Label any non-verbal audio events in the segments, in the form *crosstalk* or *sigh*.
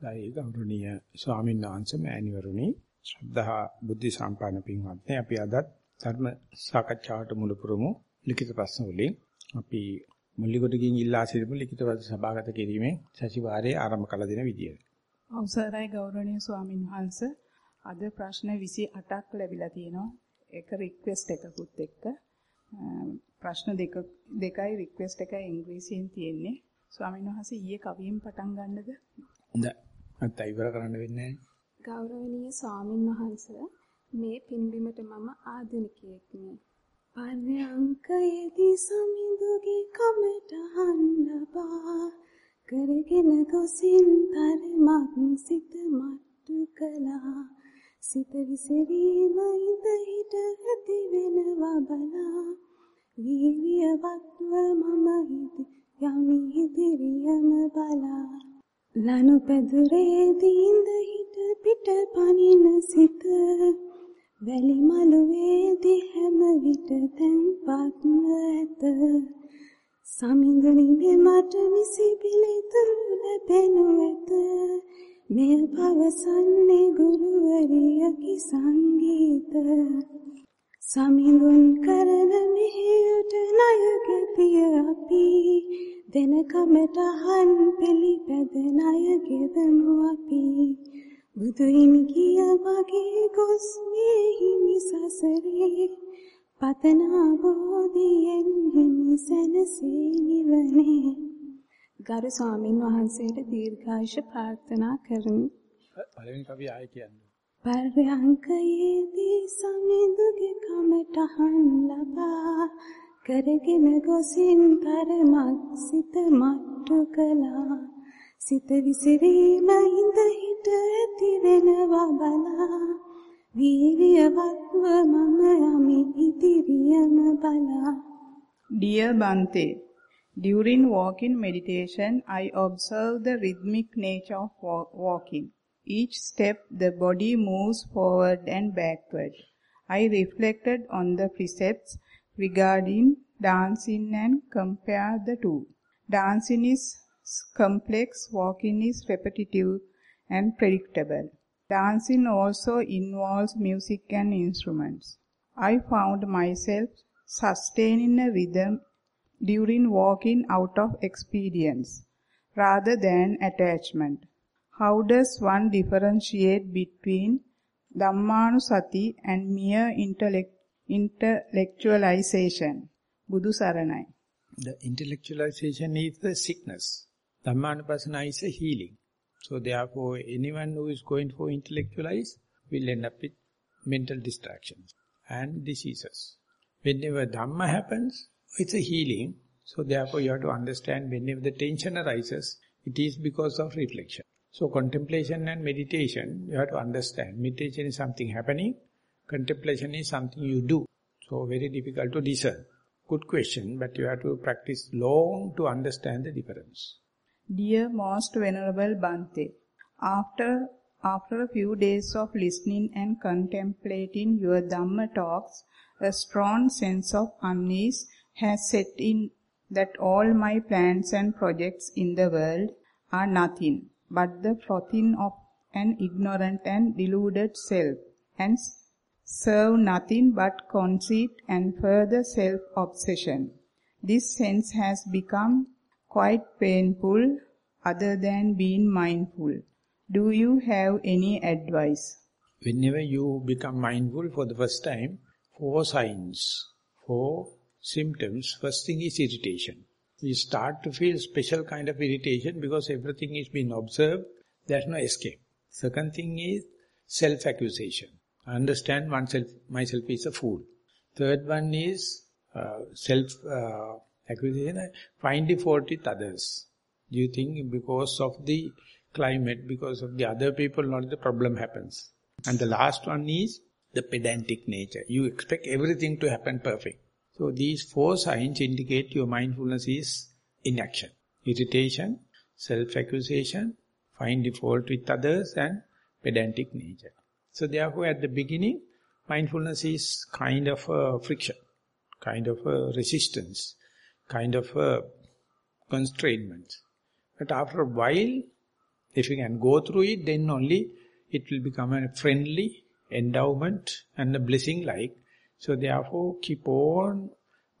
ගයි ගෞරවනීය ස්වාමීන් වහන්සේ මෑණිවරුනි ශ්‍රද්ධා බුද්ධ සම්පන්න පින්වත්නි අපි අදත් ධර්ම සාකච්ඡාවට මුල පුරමු ලිඛිත ප්‍රශ්න වලින් අපි මුල්ලිකොටකින් ඉල්ලා සිටිමු ලිඛිත ප්‍රශ්න සභාගත කිරීමෙන් සතිವಾರයේ ආරම්භ කළ දෙන විදියට. අවසරයි ගෞරවනීය ස්වාමින් වහන්සේ අද ප්‍රශ්න 28ක් ලැබිලා තියෙනවා. ඒක රික්වෙස්ට් එකකුත් එක්ක ප්‍රශ්න දෙක දෙකයි රික්වෙස්ට් එකයි ඉංග්‍රීසියෙන් තියෙන්නේ. ස්වාමීන් වහන්සේ ඊයේ කවියෙන් පටන් ගන්නද? හොඳයි. නැත්නම් ඉවර කරන්න වෙන්නේ ගෞරවනීය ස්වාමින් වහන්සේ මේ පින්බිමට මම ආධුනිකයෙක්මි. පර්යංකයේදී සමිඳුගේ කමට හන්නබා කරගෙන ගොසින් තරමක් සිත මට්ටු කළා. සිත විසිරීම ඉඳ හිට ඇති වෙනවා බලා. වීර්යවත්ව මම හිත යමි ඉදිරියම බලා. ලනු පැදුරේ දීඳ හිට පිට පනින සිත වැලි මළුවේදී හැම විට තැන්පත්ව ඇත. සමිඳුනි මට නිසි පිළිතුරු ලැබෙනු ඇත. මෙය පවසන්නේ ගුරුවරියකි සංගීත. සමිඳුන් කරන මෙහෙයට ණය ගෙතිය අපි. දෙන කමටහන් පිළිපැද ණය ගෙවමු අපි. බුදු හිමි කිය වගේ ගොස් මේ හිමි සසරේ පතනා බෝධියෙන් හිමි සැනසී නිවනේ. ගරු ස්වාමින් වහන්සේට දීර්ඝායුෂ ප්‍රාර්ථනා කරමි. පළවෙනි කවිය ආයෙ කියන්නේ. පර්යංකයේදී සමිඳුගේ කමටහන් ලබා කරගෙන ගොසින් තරමක් සිත මට්ටු කළා සිත විසිරීම ඉඳ හිට ඇති වෙනවා බලා වීර්යවත්ව මම යමි ඉදිරියම බලා Dear Bante, during walking meditation, I observe the rhythmic nature of walking. Each step, the body moves forward and backward. I reflected on the precepts regarding dancing and compare the two. Dancing is complex, walking is repetitive and predictable. Dancing also involves music and instruments. I found myself sustaining a rhythm during walking out of experience rather than attachment. How does one differentiate between Dhammanusati and mere intellect, intellectualization? Budu Saranai. The intellectualization is the sickness. Dhammanupassana is a healing. So therefore, anyone who is going for intellectualize will end up with mental distractions and diseases. Whenever Dhamma happens, it's a healing. So therefore, you have to understand whenever the tension arises, it is because of reflection. So contemplation and meditation, you have to understand. Meditation is something happening, contemplation is something you do. So very difficult to discern. Good question, but you have to practice long to understand the difference. Dear Most Venerable Bante, after, after a few days of listening and contemplating your Dhamma talks, a strong sense of unease has set in that all my plans and projects in the world are nothing but the frothing of an ignorant and deluded self, and serve nothing but conceit and further self-obsession. This sense has become quite painful other than being mindful. Do you have any advice? Whenever you become mindful for the first time, four signs, four symptoms. First thing is irritation. You start to feel special kind of irritation because everything is being observed. There's no escape. Second thing is self-accusation. I understand oneself, myself is a fool. Third one is uh, self-accusation. Uh, find fault with others. Do you think because of the climate, because of the other people, not the problem happens. And the last one is the pedantic nature. You expect everything to happen perfect. So these four signs indicate your mindfulness is in action. Irritation, self-accusation, find fault with others and pedantic nature. So therefore at the beginning, mindfulness is kind of a friction, kind of a resistance, kind of a constrainment. But after a while, If you can go through it, then only it will become a friendly endowment and a blessing like. So therefore, keep on,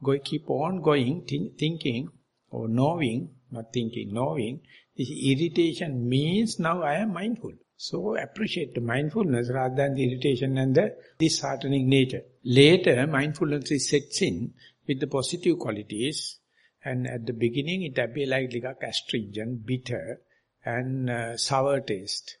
go, keep on going, think, thinking or knowing, not thinking, knowing. This irritation means now I am mindful. So appreciate the mindfulness rather than the irritation and the disheartening nature. Later, mindfulness is sets in with the positive qualities and at the beginning it appear like, like astringent, bitter and uh, sour taste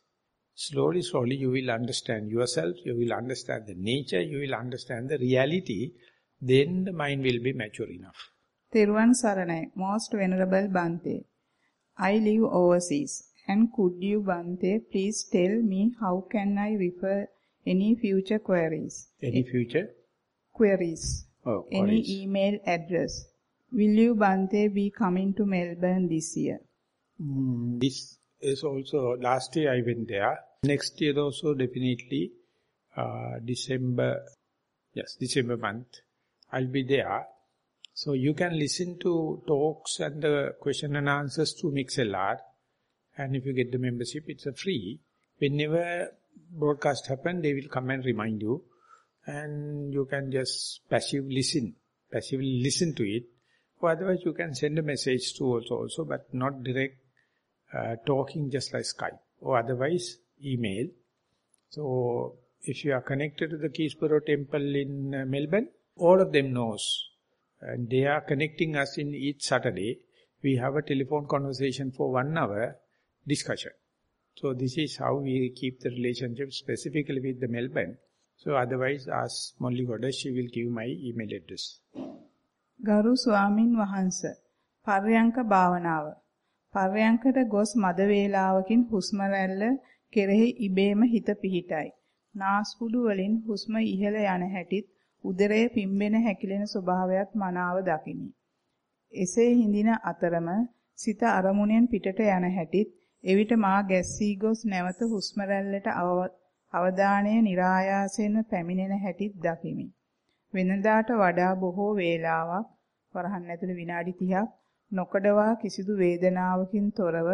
slowly, slowly you will understand yourself, you will understand the nature, you will understand the reality, then the mind will be mature enough. Tiruvan Saranai, Most Venerable Bhante, I live overseas and could you Bhante please tell me how can I refer any future queries? Any future? Queries. Oh, any queries. email address. Will you Bhante be coming to Melbourne this year? Mm, this is also, last year I went there Next year also definitely, uh, December, yes, December month, I'll be there. So you can listen to talks and the question and answers to MixLR. And if you get the membership, it's a free. Whenever broadcast happen, they will come and remind you. And you can just passive listen, passively listen to it. Or otherwise you can send a message to also, also but not direct uh, talking just like Skype. Or otherwise email. So if you are connected to the Keysborough temple in uh, Melbourne, all of them knows. And they are connecting us in each Saturday. We have a telephone conversation for one hour discussion. So this is how we keep the relationship specifically with the Melbourne. So otherwise ask Molly Goddess, she will give my email address. ගරු ස්වාමින් වහන්ස පර්යංක භාවනාව පර්යංකට ගොස් මද වේලාවකින් හුස්ම රැල්ල කෙරෙහි ඉබේම හිත පිහිටයි. නාස්පුඩු වලින් හුස්ම ඉහළ යන හැටිත් උදරය පිම්බෙන හැකිලෙන ස්වභාවයත් මනාව දකිමි. එසේ හිඳින අතරම සිත අරමුණෙන් පිටට යන හැටිත් එවිට මා ගැස්සී ගොස් නැවත හුස්ම රැල්ලට අවධානය નિરાයාසයෙන්ම පැමිණෙන හැටිත් දකිමි. වෙනදාට වඩා බොහෝ වේලාවක් වරහන් ඇතුළේ විනාඩි 30ක් නොකඩවා කිසිදු වේදනාවකින් තොරව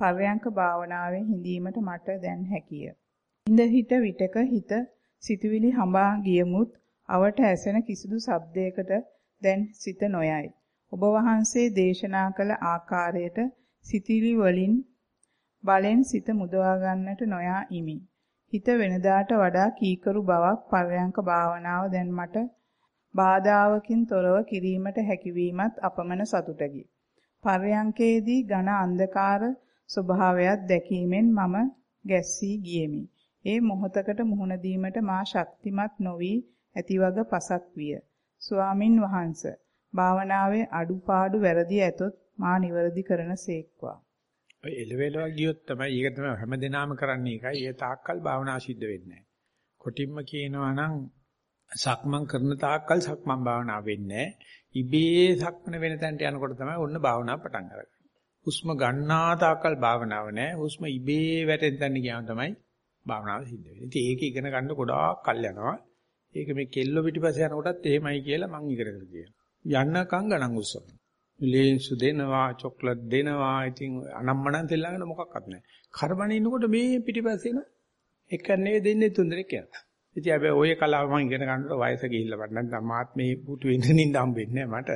පර්යංක භාවනාවේ හිඳීමට මට දැන් හැකිය. ඉඳ හිට විටක හිත සිතුවිලි හඹා ගියමුත් අවට ඇසෙන කිසිදු ශබ්දයකට දැන් සිත නොයයි. ඔබ වහන්සේ දේශනා කළ ආකාරයට සිතිලි වලින් බලෙන් සිත මුදවා ගන්නට නොයා ඉමි. හිත වෙනදාට වඩා කීකරු බවක් පර්යංක භාවනාව දැන් මට බාධාවකින් තොරව කිරීමට හැකියවීමත් අපමණ සතුටකි. පර්යංකේදී ඝන අන්ධකාර ස්වභාවයක් දැකීමෙන් මම ගැස්සී ගියෙමි. ඒ මොහොතකට මුහුණ දීමට මා ශක්තිමත් නොවි ඇතිවග පසක් විය. ස්වාමින් වහන්සේ භාවනාවේ අඩුපාඩු වැරදි ඇතොත් මා නිවැරදි කරන සේක්වා. ඔය එලෙවෙලව ගියොත් තමයි ඒක තමයි හැමදේනම කරන්නේ එකයි. ඒ තාක්කල් භාවනා සිද්ධ වෙන්නේ නැහැ. කොටින්ම කියනවා නම් සක්මන් කරන තාක්කල් සක්මන් භාවනා වෙන්නේ ඉබේ සක්මන වෙන තැනට යනකොට තමයි ඔන්න භාවනාව පටන් අරගන්නේ. හුස්ම ගන්නා තාක්කල් භාවනාව නැහැ. හුස්ම ඉබේ වැටෙන තැන ගියාම තමයි භාවනාව සිද්ධ වෙන්නේ. ඉතින් ඒක ඉගෙන ගන්න ගොඩාක් කල් යනවා. ඒක මේ කෙල්ල පිටිපස්සේ යනකොටත් එහෙමයි කියලා මං ඉගෙන ගන්න කියනවා. යන්නකම් ගණන් උස්සන. ලේන්සු දෙනවා, චොක්ලට් දෙනවා. ඉතින් අනම්මනම් තෙල්ලගෙන මොකක්වත් නැහැ. කරබනේ ඉන්නකොට මේ පිටිපස්සේ එන එක නෙවෙයි දෙන්නේ තුන් දෙනෙක් යනවා. ඉතින් හැබැයි ওই කලාව මම ඉගෙන ගන්නකොට වයස ගිහිල්ලා වට නැත්නම් මාත් මේ පුතු වෙන්න නින්ද හම්බෙන්නේ මට.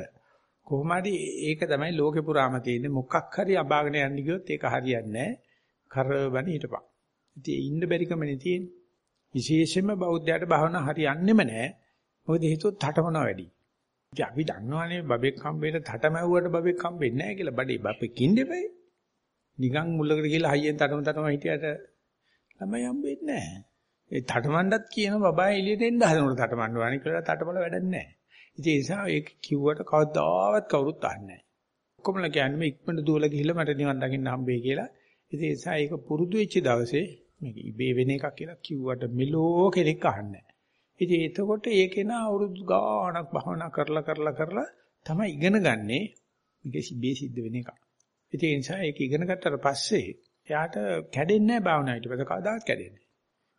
කොහොම හරි ඒක තමයි ලෝකෙ පුරාම තියෙන්නේ. මොකක් හරි අභාගන යන්න ගියොත් ඒක හරියන්නේ නැහැ. කරවන හිටපන්. ඉතින් ඉන්න බැරි කමනේ තියෙන්නේ. විශේෂයෙන්ම බෞද්ධයාට භාවනා හරියන්නේම නැහැ. මොකද හේතුව තටමන වැඩි. ඉතින් අපි දන්නවනේ බබෙක් හම්බෙන්න තටමැව්වට බබෙක් හම්බෙන්නේ නැහැ කියලා. බඩේ බබෙක් කින්දෙපයි නිකන් මුල්ලකට ගිහලා හයියෙන් තටම තටම හිටියට ළමයි හම්බෙන්නේ නැහැ. ඒ තටමන්නත් කියන බබා එළියට එන්න හදනකොට තටමන්නවානේ කියලා තටමන වැඩක් නැහැ. ඉතින් ඒ නිසා ඒක කිව්වට කවදාවත් කවුරුත් අහන්නේ නැහැ. ඔක්කොමලා කියන්නේ මේ ඉක්මනට දුවලා ගිහිල්ලා මට නිවන් දකින්න හම්බෙයි කියලා. ඉතින් ඒ නිසා ඒක පුරුදු වෙච්ච දවසේ මේක ඉබේ වෙන එකක් කියලා කිව්වට මෙලෝ කෙනෙක් අහන්නේ නැහැ. ඉතින් එතකොට ඒකේන අවුරුදු ගාණක් භවනා කරලා කරලා කරලා තමයි ඉගෙන ගන්නෙ මේක ඉබේ සිද්ධ වෙන එක. ඉතින් ඒ නිසා ඒක ඉගෙන ගත්තට පස්සේ එයාට කැඩෙන්නේ නැහැ භාවනාව ඊට පස්සේ කවදාවත් කැඩෙන්නේ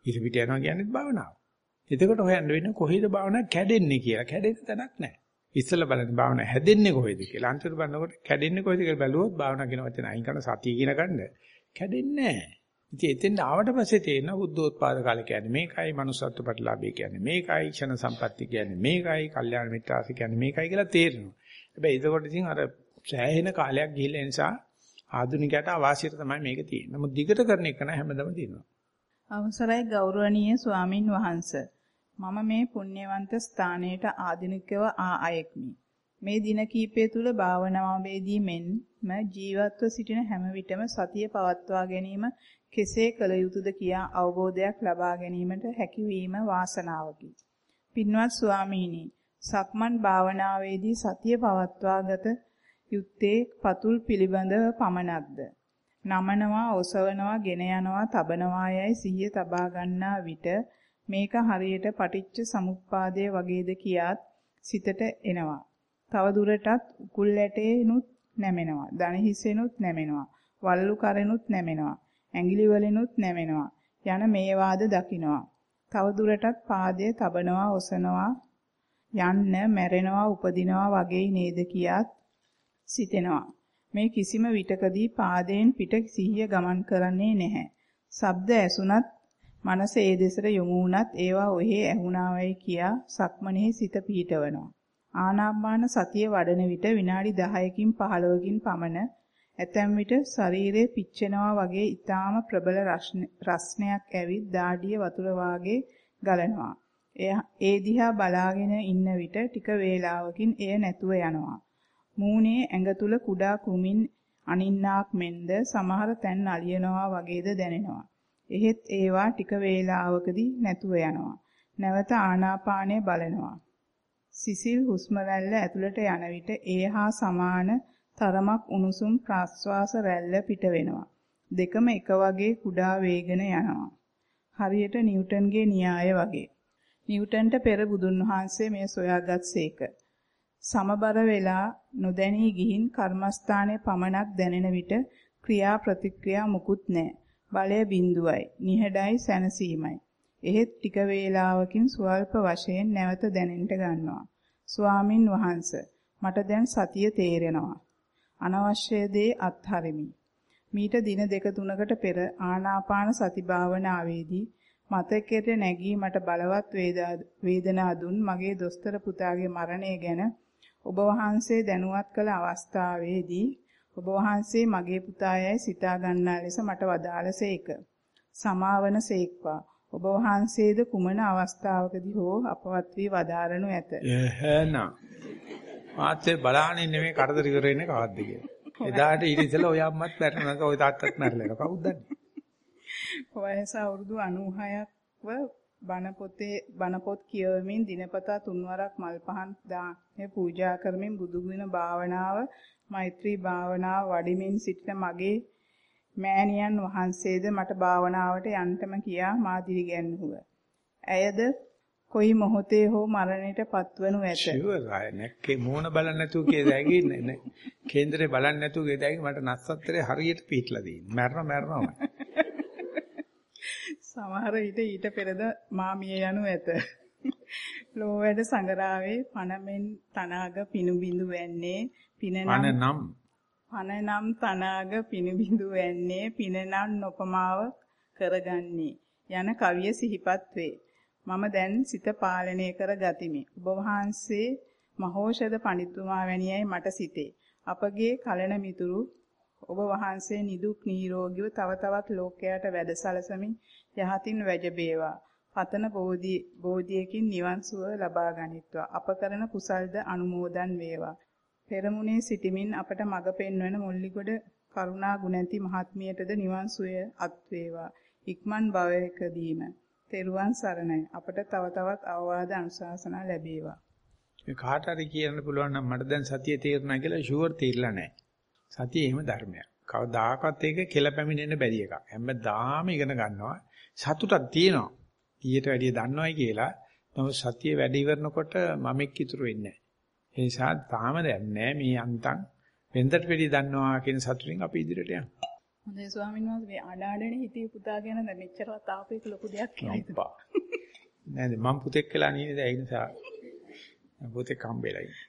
ඉර පිට යනවා කියන්නේත් භාවනාව. එතකොට හොයන්න වෙන්නේ කොහේද භාවනාව කැඩෙන්නේ කියලා. කැඩෙන්න තැනක් නැහැ. ඉස්සෙල්ලා බලන්න භාවනාව හැදෙන්නේ කොහේද කියලා. අන්තිමට බලනකොට කැඩෙන්නේ කොහේද කියලා බැලුවොත් භාවනාව කියන වචන අයින් කරන සතිය කියන ගන්න කැඩෙන්නේ නැහැ. ඉතින් එතෙන් ආවට පස්සේ තේරෙන බුද්ධෝත්පාද කාලය කියන්නේ මේකයි, manussත්ව ප්‍රතිලාභය කියන්නේ මේකයි, ක්ෂණ සම්පatti කියන්නේ මේකයි, කල්යාණ මිත්‍රාසි කියන්නේ මේකයි කියලා තේරෙනවා. හැබැයි ඒකකොට ඉතින් අර සෑහෙන කාලයක් ගිහිල්ලා නිසා ආධුනිකයට අවාසියට තමයි මේක තියෙන්නේ. නමුත් දිගට කරන එක නෑ හැමදාම තියෙනවා. අවසරයි ගෞරවනීය ස්වාමින් වහන්සේ. මම මේ පුණ්‍යවන්ත ස්ථානයට ආධුනිකව ආ අයෙක්මි. මේ දින කීපය තුල භාවනාවේදී මෙන්ම ජීවත්ව සිටින හැම විටම සතිය පවත්වා ගැනීම කෙසේ කළ යුතුද කියා අවබෝධයක් ලබා ගැනීමට හැකියවීම වාසනාවකි. පින්වත් ස්වාමීනි, සක්මන් භාවනාවේදී සතිය පවත්වාගත යුත්තේ පතුල් පිළිබඳව පමණක්ද? නමනවා, ඔසවනවා, ගෙන යනවා, තබනවා යයි සිහිය තබා ගන්නා විට මේක හරියට පටිච්ච සමුප්පාදයේ වගේද කියාත් සිතට එනවා. තව දුරටත් උකුල් ඇටේනුත් නැමෙනවා. දණ හිසෙනුත් නැමෙනවා. වල්ලු කරෙනුත් නැමෙනවා. ඇඟිලි වලිනුත් නැමෙනවා. යන මේ වාද දකින්නවා. තව දුරටත් පාදයේ තබනවා, ඔසනවා, යන්න, මැරෙනවා, උපදිනවා වගේ නේද කියාත් සිතෙනවා. මේ කිසිම විටකදී පාදයෙන් පිට සිහිය ගමන් කරන්නේ නැහැ. ශබ්ද ඇසුණත් මනස ඒ දෙසට යොමු වුණත් ඒවා ඔහේ ඇහුණාවයි කියා සක්මනේ සිත පීඨවනවා. ආනාපාන සතිය වඩන විට විනාඩි 10කින් 15කින් පමණ ඇතැම් විට ශරීරයේ පිච්චෙනවා වගේ ඊටාම ප්‍රබල රස්නයක් ඇවිත් දාඩිය වතුර වාගේ ගලනවා. ඒ දිහා බලාගෙන ඉන්න විට ටික වේලාවකින් එය නැතුව යනවා. මූණේ ඇඟ තුල කුඩා කුමින් අනින්නාක් මෙන්ද සමහර තැන් අලියනවා වගේද දැනෙනවා. එහෙත් ඒවා ටික වේලාවකදී නැතුව යනවා. නැවත ආනාපානය බලනවා. සිසිල් හුස්ම රැල්ල ඇතුළට යන විට ඒ හා සමාන තරමක් උණුසුම් ප්‍රාශ්වාස රැල්ල පිට වෙනවා. දෙකම එක වගේ කුඩා වේගන යනවා. හරියට නිව්ටන්ගේ න්‍යාය වගේ. නිව්ටන්ට පෙර බුදුන් වහන්සේ මේ සොයාගත්සේක. සමබර වෙලා නොදැනී ගිහින් කර්මස්ථානයේ පමණක් දැනෙන විට ක්‍රියා ප්‍රතික්‍රියා මුකුත් නැහැ. බලය බිඳුවයි. නිහඬයි සැනසීමයි. එහෙත් ටික වේලාවකින් ස්වල්ප වශයෙන් නැවත දැනෙන්න ගන්නවා. ස්වාමින් වහන්සේ මට දැන් සතිය තේරෙනවා. අනවශ්‍ය දේ අත්හරිමි. මීට දින දෙක තුනකට පෙර ආනාපාන සති භාවනාවේදී මතකයට නැගී මට බලවත් වේදනා දුන් මගේ දොස්තර පුතාගේ මරණය ගැන ඔබ වහන්සේ දැනුවත් කළ අවස්ථාවේදී ඔබ වහන්සේ මගේ පුතායයි සිතා ගන්නා ලෙස මට වදාළසේක. සමාවන සේක්වා. ඔබ වහන්සේද කුමන අවස්ථාවකදී හෝ අපවත් වී වදාරනු ඇත. එහෙනම් මාත්‍ය බලහන් ඉන්නේ මේ කරදර ඉවර වෙන්නේ කවද්ද කියලා. එදාට ඊට ඉතල ඔය අම්මත් මැරෙනවා ඔය තාත්තත් මැරෙලා කවුද දන්නේ? වයස අවුරුදු 96ව බණ පොතේ බණ පොත් කියවමින් දිනපතා තුන්වරක් මල් පහන් දාන්නේ පූජා කරමින් බුදු ගුණ භාවනාව මෛත්‍රී භාවනාව වඩමින් සිටින මගේ මෑණියන් වහන්සේද මට භාවනාවට යන්නටම කියා මා දිරිගැන්වුව. ඇයද කොයි මොහොතේ හෝ මරණයට පත්වනු ඇත. ෂුවර් ආය නැක්කේ මූණ බලන්න නැතුව කේදෑගේ නේ. කේන්දරේ බලන්න නැතුව කේදෑගේ මට නස්සත්තරේ හරියට පිටලා දෙන්නේ. මැරෙනවා මැරෙනවා. සමහර විට ඊට පෙරද මා මිය යනු ඇත. *laughs* ලෝවැඩ සංගරාවේ පනමෙන් තනාග පිනු බිඳු වැන්නේ පිනනම් පනනම් තනාග පිනු බිඳු වැන්නේ පිනනම් නොපමාව කරගන්නේ යන කවිය සිහිපත් වේ. මම දැන් සිත පාලනය කර ගතිමි. ඔබ වහන්සේ මහෝෂධ පඬිතුමා වැනියයි මට සිතේ. අපගේ කලන මිතුරු ඔබ වහන්සේ නිදුක් නිරෝගීව තව තවත් ලෝකයට වැඩසලසමින් යහතින් වැජබේවා. පතන බෝධි බෝධියකින් නිවන් සුව ලබා ගනිත්වා. අප කරන කුසල්ද අනුමෝදන් වේවා. පෙරමුණේ සිටමින් අපට මඟ පෙන්වන මුල්ලිගොඩ කරුණා ගුණැති මහත්මියටද නිවන් සුවය අත් වේවා. ඉක්මන් භවයකදීම තෙරුවන් සරණයි. අපට තව තවත් අවවාද අනුශාසනා ලැබේවා. මේ කාට හරි කියන්න පුළුවන් නම් මට දැන් සතිය තේරුණා කියලා ෂුවර් තේරිලා නැහැ. සතිය එහෙම ධර්මයක්. කවදාකවත් ඒක කෙල පැමිණෙන්න බැරි එකක්. හැමදාම ඉගෙන ගන්නවා. සතුටක් තියෙනවා. ඊට වැඩිය දන්නවයි කියලා. නමුත් සතිය වැඩි ඉවරනකොට මමෙක් ඉතුරු වෙන්නේ නැහැ. ඒ නිසා තාම දැන් නැහැ මේ අන්තං වෙන්දට වැඩි දන්නවා කියන සතුටින් අපි ඉදිරියට යනවා. හොඳයි ස්වාමීන් වහන්සේ මේ අඩාඩනේ හිතේ පුතා ගැන දැන් මෙච්චර තාපේක ලොකු දෙයක් කියලා. නේද මම පුතෙක් කියලා නේද ඒ නිසා පුතෙක් හම්බෙලා ඉන්නේ.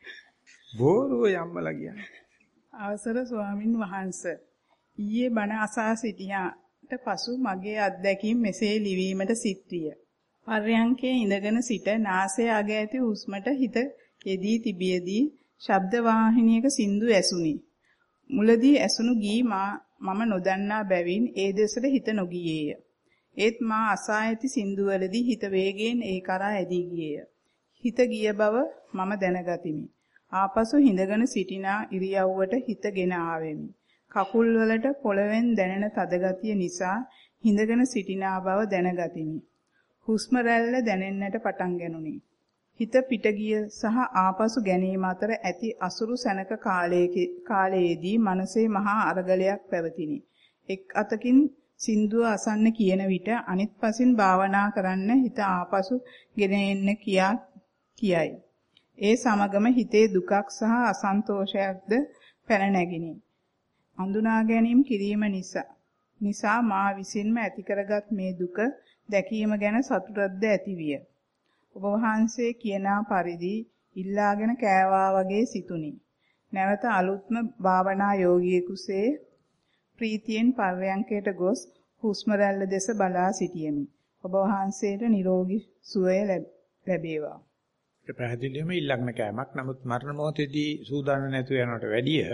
බෝරුව යම්මලා කියන්නේ. අවසර ස්වාමින් වහන්සේ ඊයේ බණ අසා සිටියාට පසු මගේ අත්දැකීම් මෙසේ ලිවීමට සිත් විය. පර්යංකේ ඉඳගෙන සිට නාසය අග ඇති හුස්මට හිත යෙදී තිබියදී ශබ්ද வாහිනියක සින්දු ඇසුනි. මුලදී ඇසුණු ගී මම නොදන්නා බැවින් ඒ දෙසට හිත නොගියේය. ඒත් මා අසා ඇති සින්දුවලදී හිත වේගයෙන් ඒ කරා ඇදී ගියේය. හිත ගිය බව මම දැනගතිමි. ආපසු හිඳගෙන සිටිනා ඉරියව්වට හිතගෙන ආවෙමි. කකුල් වලට පොළවෙන් දැනෙන තදගතිය නිසා හිඳගෙන සිටිනා බව දැනගතිමි. හුස්ම රැල්ල දැනෙන්නට පටන් ගනුනි. හිත පිට ගිය සහ ආපසු ගැනීම අතර ඇති අසුරු සැනක කාලයේදී මනසේ මහා අරගලයක් පැවතිනි. එක් අතකින් සින්දුව අසන්න කියන විට අනිත් පසින් භාවනා කරන්න හිත ආපසු ගෙන එන්න කියා කියයි. ඒ සමගම හිතේ දුකක් සහ අසන්තෝෂයක්ද පැන නැගිනි. අඳුනා ගැනීම කිරීම නිසා නිසා මා විසින්ම ඇති කරගත් මේ දුක දැකීම ගැන සතුටක්ද ඇතිවිය. ඔබ වහන්සේ කියනා පරිදි ඉල්ලාගෙන කෑවා වගේ සිතුනි. නැවත අලුත්ම භාවනා යෝගියෙකුසේ ප්‍රීතියෙන් පර්යංකයට ගොස් හුස්ම රැල්ල දෙස බලා සිටියෙමි. ඔබ වහන්සේට නිරෝගී සුවය ලැබේවා. ඒ පැහැදිලිවම ඊළඟන කෑමක්. නමුත් මරණ මොහොතේදී සූදානම් නැතුව යනවට වැඩිය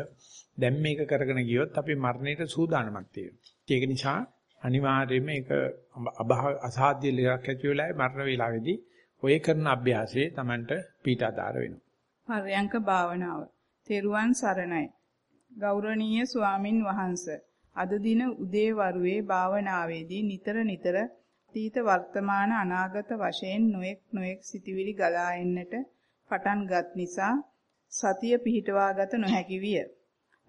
දැන් මේක කරගෙන ගියොත් අපි මරණයට සූදානමක් තියෙනවා. ඒක නිසා අනිවාර්යයෙන්ම ඒක අසාධ්‍ය ලෙඩක් ඇති වෙලාවේ මරණ වේලාවේදී ඔය කරන අභ්‍යාසයේ Tamanට පීඨාදාර වෙනවා. පර්යංක භාවනාව. තෙරුවන් සරණයි. ගෞරවනීය ස්වාමින් වහන්සේ අද දින උදේ වරුවේ භාවනාවේදී නිතර නිතර අතීත වර්තමාන අනාගත වශයෙන් නොඑක් නොඑක් සිටිවිලි ගලා එන්නට පටන්ගත් නිසා සතිය පිහිටවාගත නොහැකි විය.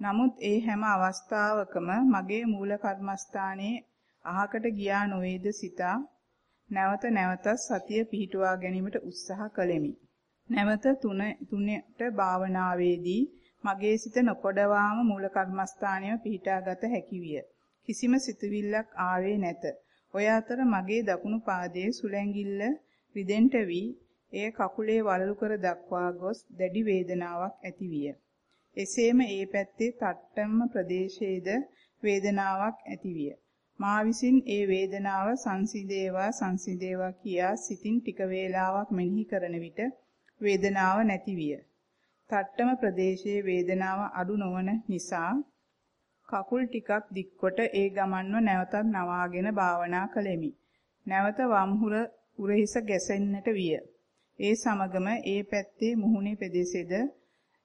නමුත් ඒ හැම අවස්ථාවකම මගේ මූල කර්මස්ථානයේ අහකට ගියා නොවේද සිතා නැවත නැවතත් සතිය පිහිටුවා ගැනීමට උත්සාහ කළෙමි. නැවත තුන තුනට භාවනාවේදී මගේ සිත නොකොඩවාම මූල කර්මස්ථානය පිහිටාගත හැකි විය. කිසිම සිතුවිල්ලක් ආවේ නැත. ඔය අතර මගේ දකුණු පාදයේ සුලැඟිල්ල රිදෙන්ට වී එය කකුලේ වලලු කර දක්වා ගොස් දැඩි වේදනාවක් ඇති විය. එසේම ඒ පැත්තේ තට්ටම්ම ප්‍රදේශයේද වේදනාවක් ඇති විය. මා විසින් ඒ වේදනාව සංසිදේවා සංසිදේවා කියා සිතින් ටික වේලාවක් මෙනෙහි කරන විට වේදනාව නැති විය. තට්ටම ප්‍රදේශයේ වේදනාව අඩු නොවන නිසා කකුල් ටිකක් දික්කොට ඒ ගමන්ව නැවතත් නවාගෙන භාවනා කළෙමි. නැවත වම්හුර උරහිස ගැසෙන්නට විය. ඒ සමගම ඒ පැත්තේ මුහුණේ පෙදෙසෙද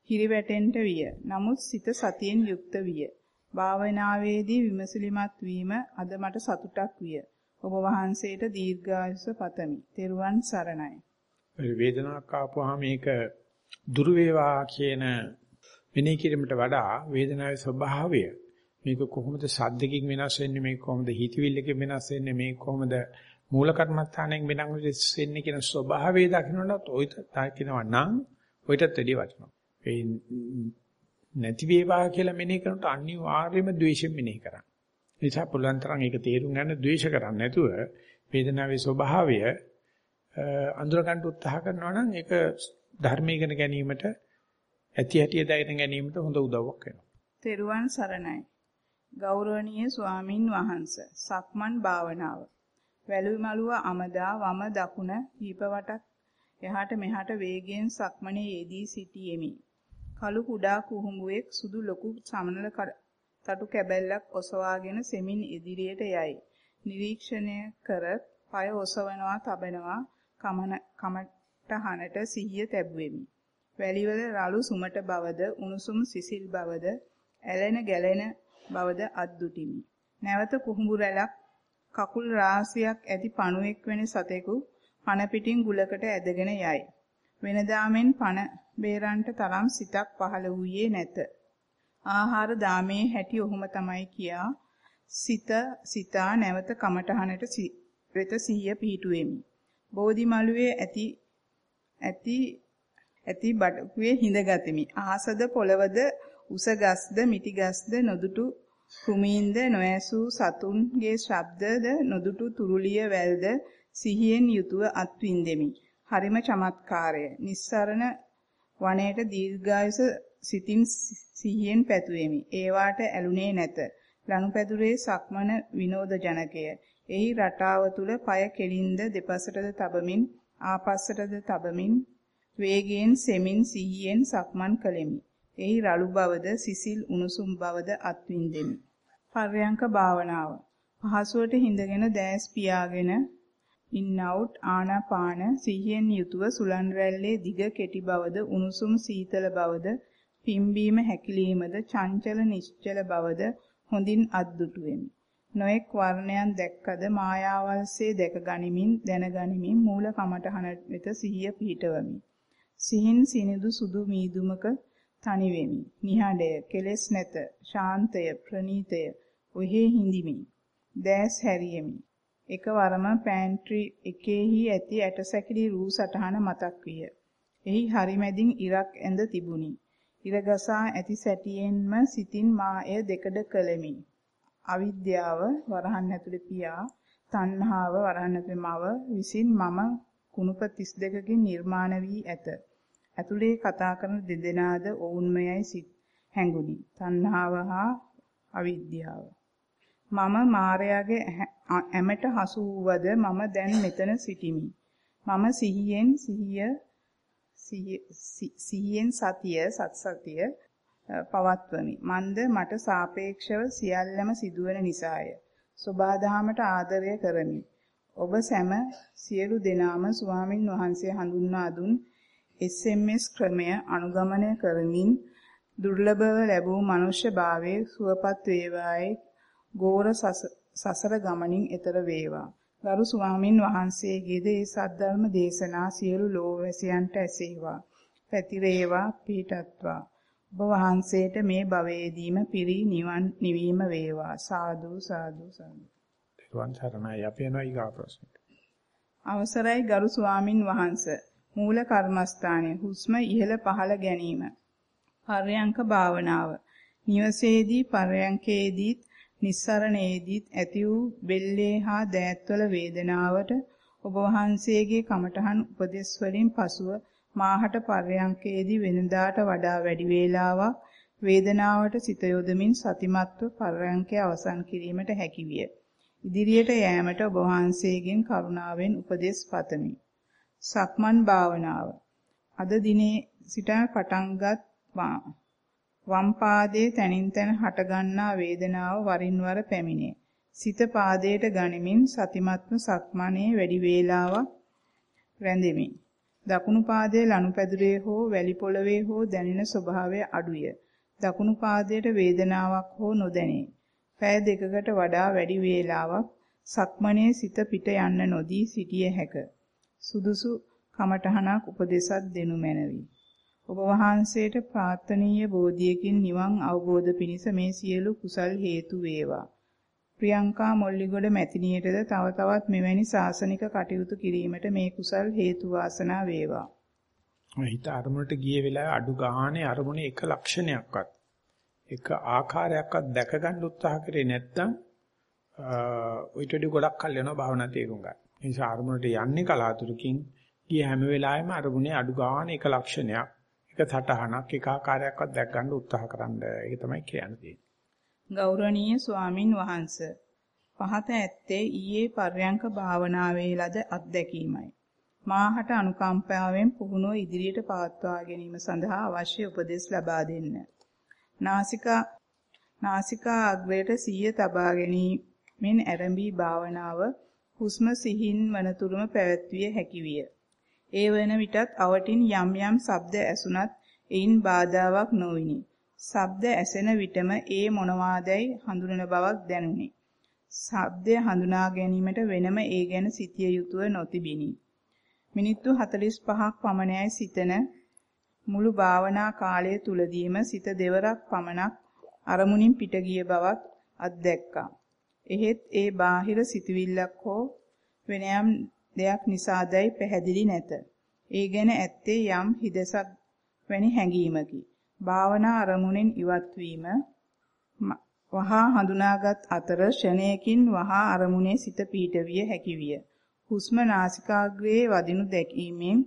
හිරිවැටෙන්නට විය. නමුත් සිත සතියෙන් යුක්ත විය. භාවනාවේදී විමසිලිමත් වීම අද මට සතුටක් විය. ඔබ වහන්සේට දීර්ඝායුෂ පතමි. තෙරුවන් සරණයි. වේදනාවක් ආපුවාම මේක දුර වේවා කියන මෙනෙහි කිරීමට වඩා වේදනාවේ ස්වභාවය මේක කොහොමද සද්දකින් වෙනස් වෙන්නේ මේක කොහොමද හිතවිල්ලකින් වෙනස් වෙන්නේ මේක කොහොමද මූල කර්මස්ථානයෙන් වෙනස් වෙන්නේ කියන ස්වභාවය දකින්නොත් ඔය දකින්නවා නම් ඔයිටත් වැඩි වටිනවා ඒ නැති වේවා කියලා මෙනෙහි කරනකොට අනිවාර්යයෙන්ම ද්වේෂයෙන් මෙනෙහි කරන්න. ඒ නිසා පුළුවන් තරම් ඒක තේරුම් ගන්න ද්වේෂ කරන්නේ නැතුව වේදනාවේ ස්වභාවය අඳුර ගන්න උත්සාහ කරනවා නම් ඒක ධර්ම ඉගෙන ගැනීමට ඇති හැටි දැන ගැනීමට හොඳ උදව්වක් වෙනවා. තෙරුවන් සරණයි. ගෞරවනීය ස්වාමින් වහන්සේ සක්මන් භාවනාව. වැලුයි මලුව අමදා වම දකුණ දීපවටක් එහාට මෙහාට වේගයෙන් සක්මනේ යෙදී සිටියෙමි. කළු කුඩා කුහුඹුවෙක් සුදු ලොකු සමනල තටු කැබැල්ලක් ඔසවාගෙන සෙමින් ඉදිරියට යයි. නිරීක්ෂණය කර පය ඔසවනවා තබනවා කමන කමටහනට සිහිය තැබුවෙමි. වැලිවල රළු සුමට බවද උණුසුම් සිසිල් බවද ඇලෙන ගැලෙන බවද අද්දුටිමි. නැවත කුහුඹු රැලක් කකුල් රාශියක් ඇති පණුවෙක් වෙන සතෙකු පණ පිටින් ගුලකට ඇදගෙන යයි. වෙනදාමෙන් පණ බේරන්ට තරම් සිතක් පහළ වූයේ නැත. ආහාර දාමේ හැටි ඔහුම තමයි කියා සිත සිතා නැවත කමටහනට වෙත සිහිය පිහිටුවෙමි. බෝධි මළුවේ ඇති ඇති ඇති බඩකුවේ හිඳගතිමි. ආසද පොළවද උස ගස්ද මිටි ගස්ද නොදුටු කුමීන්ද නොඇසූ සතුන්ගේ ශබ්දද නොදුටු තුරුලිය වැල්ද සිහියෙන් යුතුව අත්විඳෙමි. හරිම චමත්කාරය. නිස්සරණ වනයේට දීර්ඝායුෂ සිතින් සිහියෙන් පැතුෙමි. ඒ වාට ඇලුනේ නැත. ලනුපැදුරේ සක්මන විනෝද ජනකය. එහි රටාව තුල পায় කෙලින්ද දෙපසටද තබමින් ආපස්සටද තබමින් වේගයෙන් සෙමින් සිහියෙන් සක්මන් කළෙමි. එහි රළු බවද සිසිල් උණුසුම් බවද අත්විඳෙමි. පර්යංක භාවනාව. පහසුවට හිඳගෙන දැස් පියාගෙන ඉන් අවුට් ආනාපාන සිහියෙන් යුතුව සුලන් රැල්ලේ දිග කෙටි බවද උණුසුම් සීතල බවද පිම්බීම හැකිලීමද චංචල නිශ්චල බවද හොඳින් අද්දුටු වෙමි. නොඑක් වර්ණයන් දැක්කද මායාවල්සේ දැක ගනිමින් දැන ගනිමින් මූල කමඨහන වෙත සිහිය පිහිටවමි. සිහින් සිනිදු සුදු මීදුමක තනි වෙමි. නිහඬය, කෙලෙස් නැත, ශාන්තය, ප්‍රණීතය, ඔහේ හිඳිමි. දැස් හැරියෙමි. එකවරම පෑන්ට්‍රි එකෙහි ඇති ඇටසැකිලි රූ සටහන මතක් විය. එහි හරිමැදින් ඉරක් ඇඳ තිබුණි. ඉරගසා ඇති සැටියෙන්ම සිතින් මා එය දෙකඩ කළෙමි. අවිද්‍යාව වරහන් ඇතුලේ පියා, තණ්හාව වරහන් ඇතුලේ මව විසින් මම කුණුප 32කින් නිර්මාණ වී ඇත. ඇතුලේ කතා කරන දෙදෙනාද ඔවුන්මයයි සිත් හැඟුනි. තණ්හාව හා අවිද්‍යාව. මම මායාවේ ඇමට හසු වූවද මම දැන් මෙතන සිටිමි. මම සිහියෙන් සිහිය සිහියෙන් සතිය සත්සතිය පවත්වමි. මන්ද මට සාපේක්ෂව සියල්ලම සිදුවන නිසාය. සෝබාදහමට ආදරය කරමි. ඔබ සැම සියලු දෙනාම ස්වාමින් වහන්සේ හඳුන්වා දුන් SMS ක්‍රමය අනුගමනය කරමින් දුර්ලභව ලැබූ මනුෂ්‍ය භාවයේ සුවපත් වේවායි ගෝර සසර ගමනින් එතර වේවා. ගරු ස්වාමින් වහන්සේගේද ඒ සද්ධර්ම දේශනා සියලු ලෝවැසියන්ට ඇසේවා. පැතිරේවා පිහිටත්වා. ඔබ වහන්සේට මේ භවයේදීම පිරි නිවන් නිවීම වේවා. සාදු සාදු සාදු. වන් සරණයි අපි යනවා ඊගා ප්‍රශ්නෙට. අවසරයි ගරු ස්වාමින් වහන්සේ. මූල කර්මස්ථානයේ හුස්ම ඉහළ පහළ ගැනීම. පර්යංක භාවනාව. නිවසේදී පර්යංකේදීත් නිස්සරණයේදීත් ඇති වූ බෙල්ලේ හා දෑත්වල වේදනාවට ඔබ වහන්සේගේ කමඨහන් උපදෙස් වලින් පසුව මාහට පර්යංකයේදී වෙනදාට වඩා වැඩි වේලාවක් වේදනාවට සිත යොදමින් සතිමත්ව පර්යංකය අවසන් කිරීමට හැකි විය. ඉදිරියට යෑමට ඔබ වහන්සේගෙන් කරුණාවෙන් උපදෙස් පතමි. සක්මන් භාවනාව. අද දිනේ සිට පටන්ගත් වම් පාදයේ තනින් තන හටගන්නා වේදනාව වරින් වර පැමිණේ. සිත පාදයට ගනිමින් සතිමත්ම සක්මනේ වැඩි වේලාවක් රැඳෙමි. දකුණු පාදයේ ලනුපැදුරේ හෝ වැලි පොළවේ හෝ දැනෙන ස්වභාවය අඩුය. දකුණු පාදයට වේදනාවක් හෝ නොදැනේ. පය දෙකකට වඩා වැඩි වේලාවක් සක්මනේ සිත පිට යන්න නොදී සිටිය හැක. සුදුසු කමඨහනක් උපදේශත් දෙනු මැනවි. ඔබ වහන්සේට ප්‍රාර්ථනීය බෝධියකින් නිවන් අවබෝධ පිණිස මේ සියලු කුසල් හේතු වේවා. ප්‍රියංකා මොල්ලිගොඩ මැතිණියටද තව තවත් මෙවැනි සාසනික කටයුතු කිරීමට මේ කුසල් හේතු වාසනා වේවා. හිත අරමුණට ගිය වෙලාවේ අඩු ගානේ අරමුණේ එක ලක්ෂණයක්වත් එක ආකාරයක්වත් දැක ගන්න උත්සාහ කරේ නැත්නම් ඔයිට වඩා ගොඩක් කල් යනවා භාවනා තේරුම් ගන්න. ඒ නිසා අරමුණට යන්නේ කලාතුරකින් ගිය හැම වෙලාවෙම අරමුණේ අඩු ගානේ එක ලක්ෂණයක් එක සටහනක් එක ආකාරයක්වත් දැක් ගන්න උත්සාහ කරන්න. ඒක තමයි කියන්නේ. ගෞරවනීය ස්වාමින් වහන්සේ පහත ඇත්තේ ඊයේ පර්යංක භාවනාවේ ලද අත්දැකීමයි. මාහට අනුකම්පාවෙන් පුහුණුව ඉදිරියට පවත්වා ගැනීම සඳහා අවශ්‍ය උපදෙස් ලබා දෙන්න. නාසිකා නාසිකා අග්‍රයට සිහිය තබා ගැනීමෙන් ආරම්භී භාවනාව හුස්ම සිහින් වනතුරුම පැවැත්විය හැකි විය. ඒ වන විටත් අවටින් යම් යම් ශබ්ද ඇසුණත් එයින් බාධාවක් නොවිනි. ශබ්ද ඇසෙන විටම ඒ මොනවාදයි හඳුනන බවක් දැනුනි. ශබ්දය හඳුනා ගැනීමට වෙනම ඒ ගැන සිතිය යුතුව නොතිබිනි. මිනිත්තු 45ක් පමණයි සිතන මුළු භාවනා කාලය තුලදීම සිත දෙවරක් පමණක් අරමුණින් පිට ගිය බවක් අත්දැක්කා. එහෙත් ඒ බාහිර සිතුවිල්ලක් හෝ වෙනයම් දෙයක් නිසාදයි පැහැදිලි නැත. ඒ ගැන ඇත්තේ යම් හිදසක් වැනි හැඟීමකි. භාවනා අරමුණෙන් ඉවත් වීම වහා හඳුනාගත් අතර ෂණයකින් වහා අරමුණේ සිත පීඩවිය හැකි විය. හුස්ම නාසිකාග්‍රයේ වදිනු දැකීමෙන්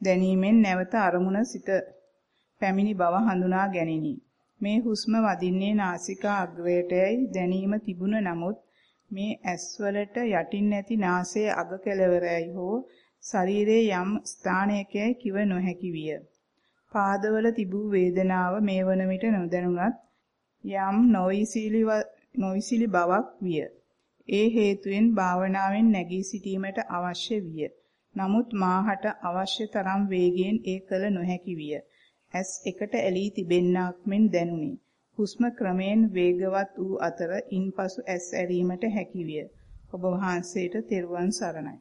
දැනීමෙන් නැවත අරමුණ සිත පැමිණි බව හඳුනා ගැනිනි. මේ හුස්ම වදින්නේ නාසිකා අග්‍රයටයි දැනීම තිබුණ නමුත් මේ ඇස්වලට යටින් නැති නාසයේ අග කෙළවරයි හෝ ශරීරයේ යම් ස්ථානයකයි කිව නොහැකි විය. පාදවල තිබූ වේදනාව මේ වන විට නොදැනුණත් යම් නොවිසිලි බවක් විය. ඒ හේතුවෙන් භාවනාවෙන් නැගී සිටීමට අවශ්‍ය විය. නමුත් මාහට අවශ්‍ය තරම් වේගයෙන් ඒ කළ නොහැකි විය. ඇස් එකට ඇලී තිබෙන්නාක් මෙන් දැනුනි. හුස්ම ක්‍රමයෙන් වේගවත් වූ අතර ඉන්පසු ඇස් ඇරීමට හැකි විය. ඔබ වහන්සේට තෙරුවන් සරණයි.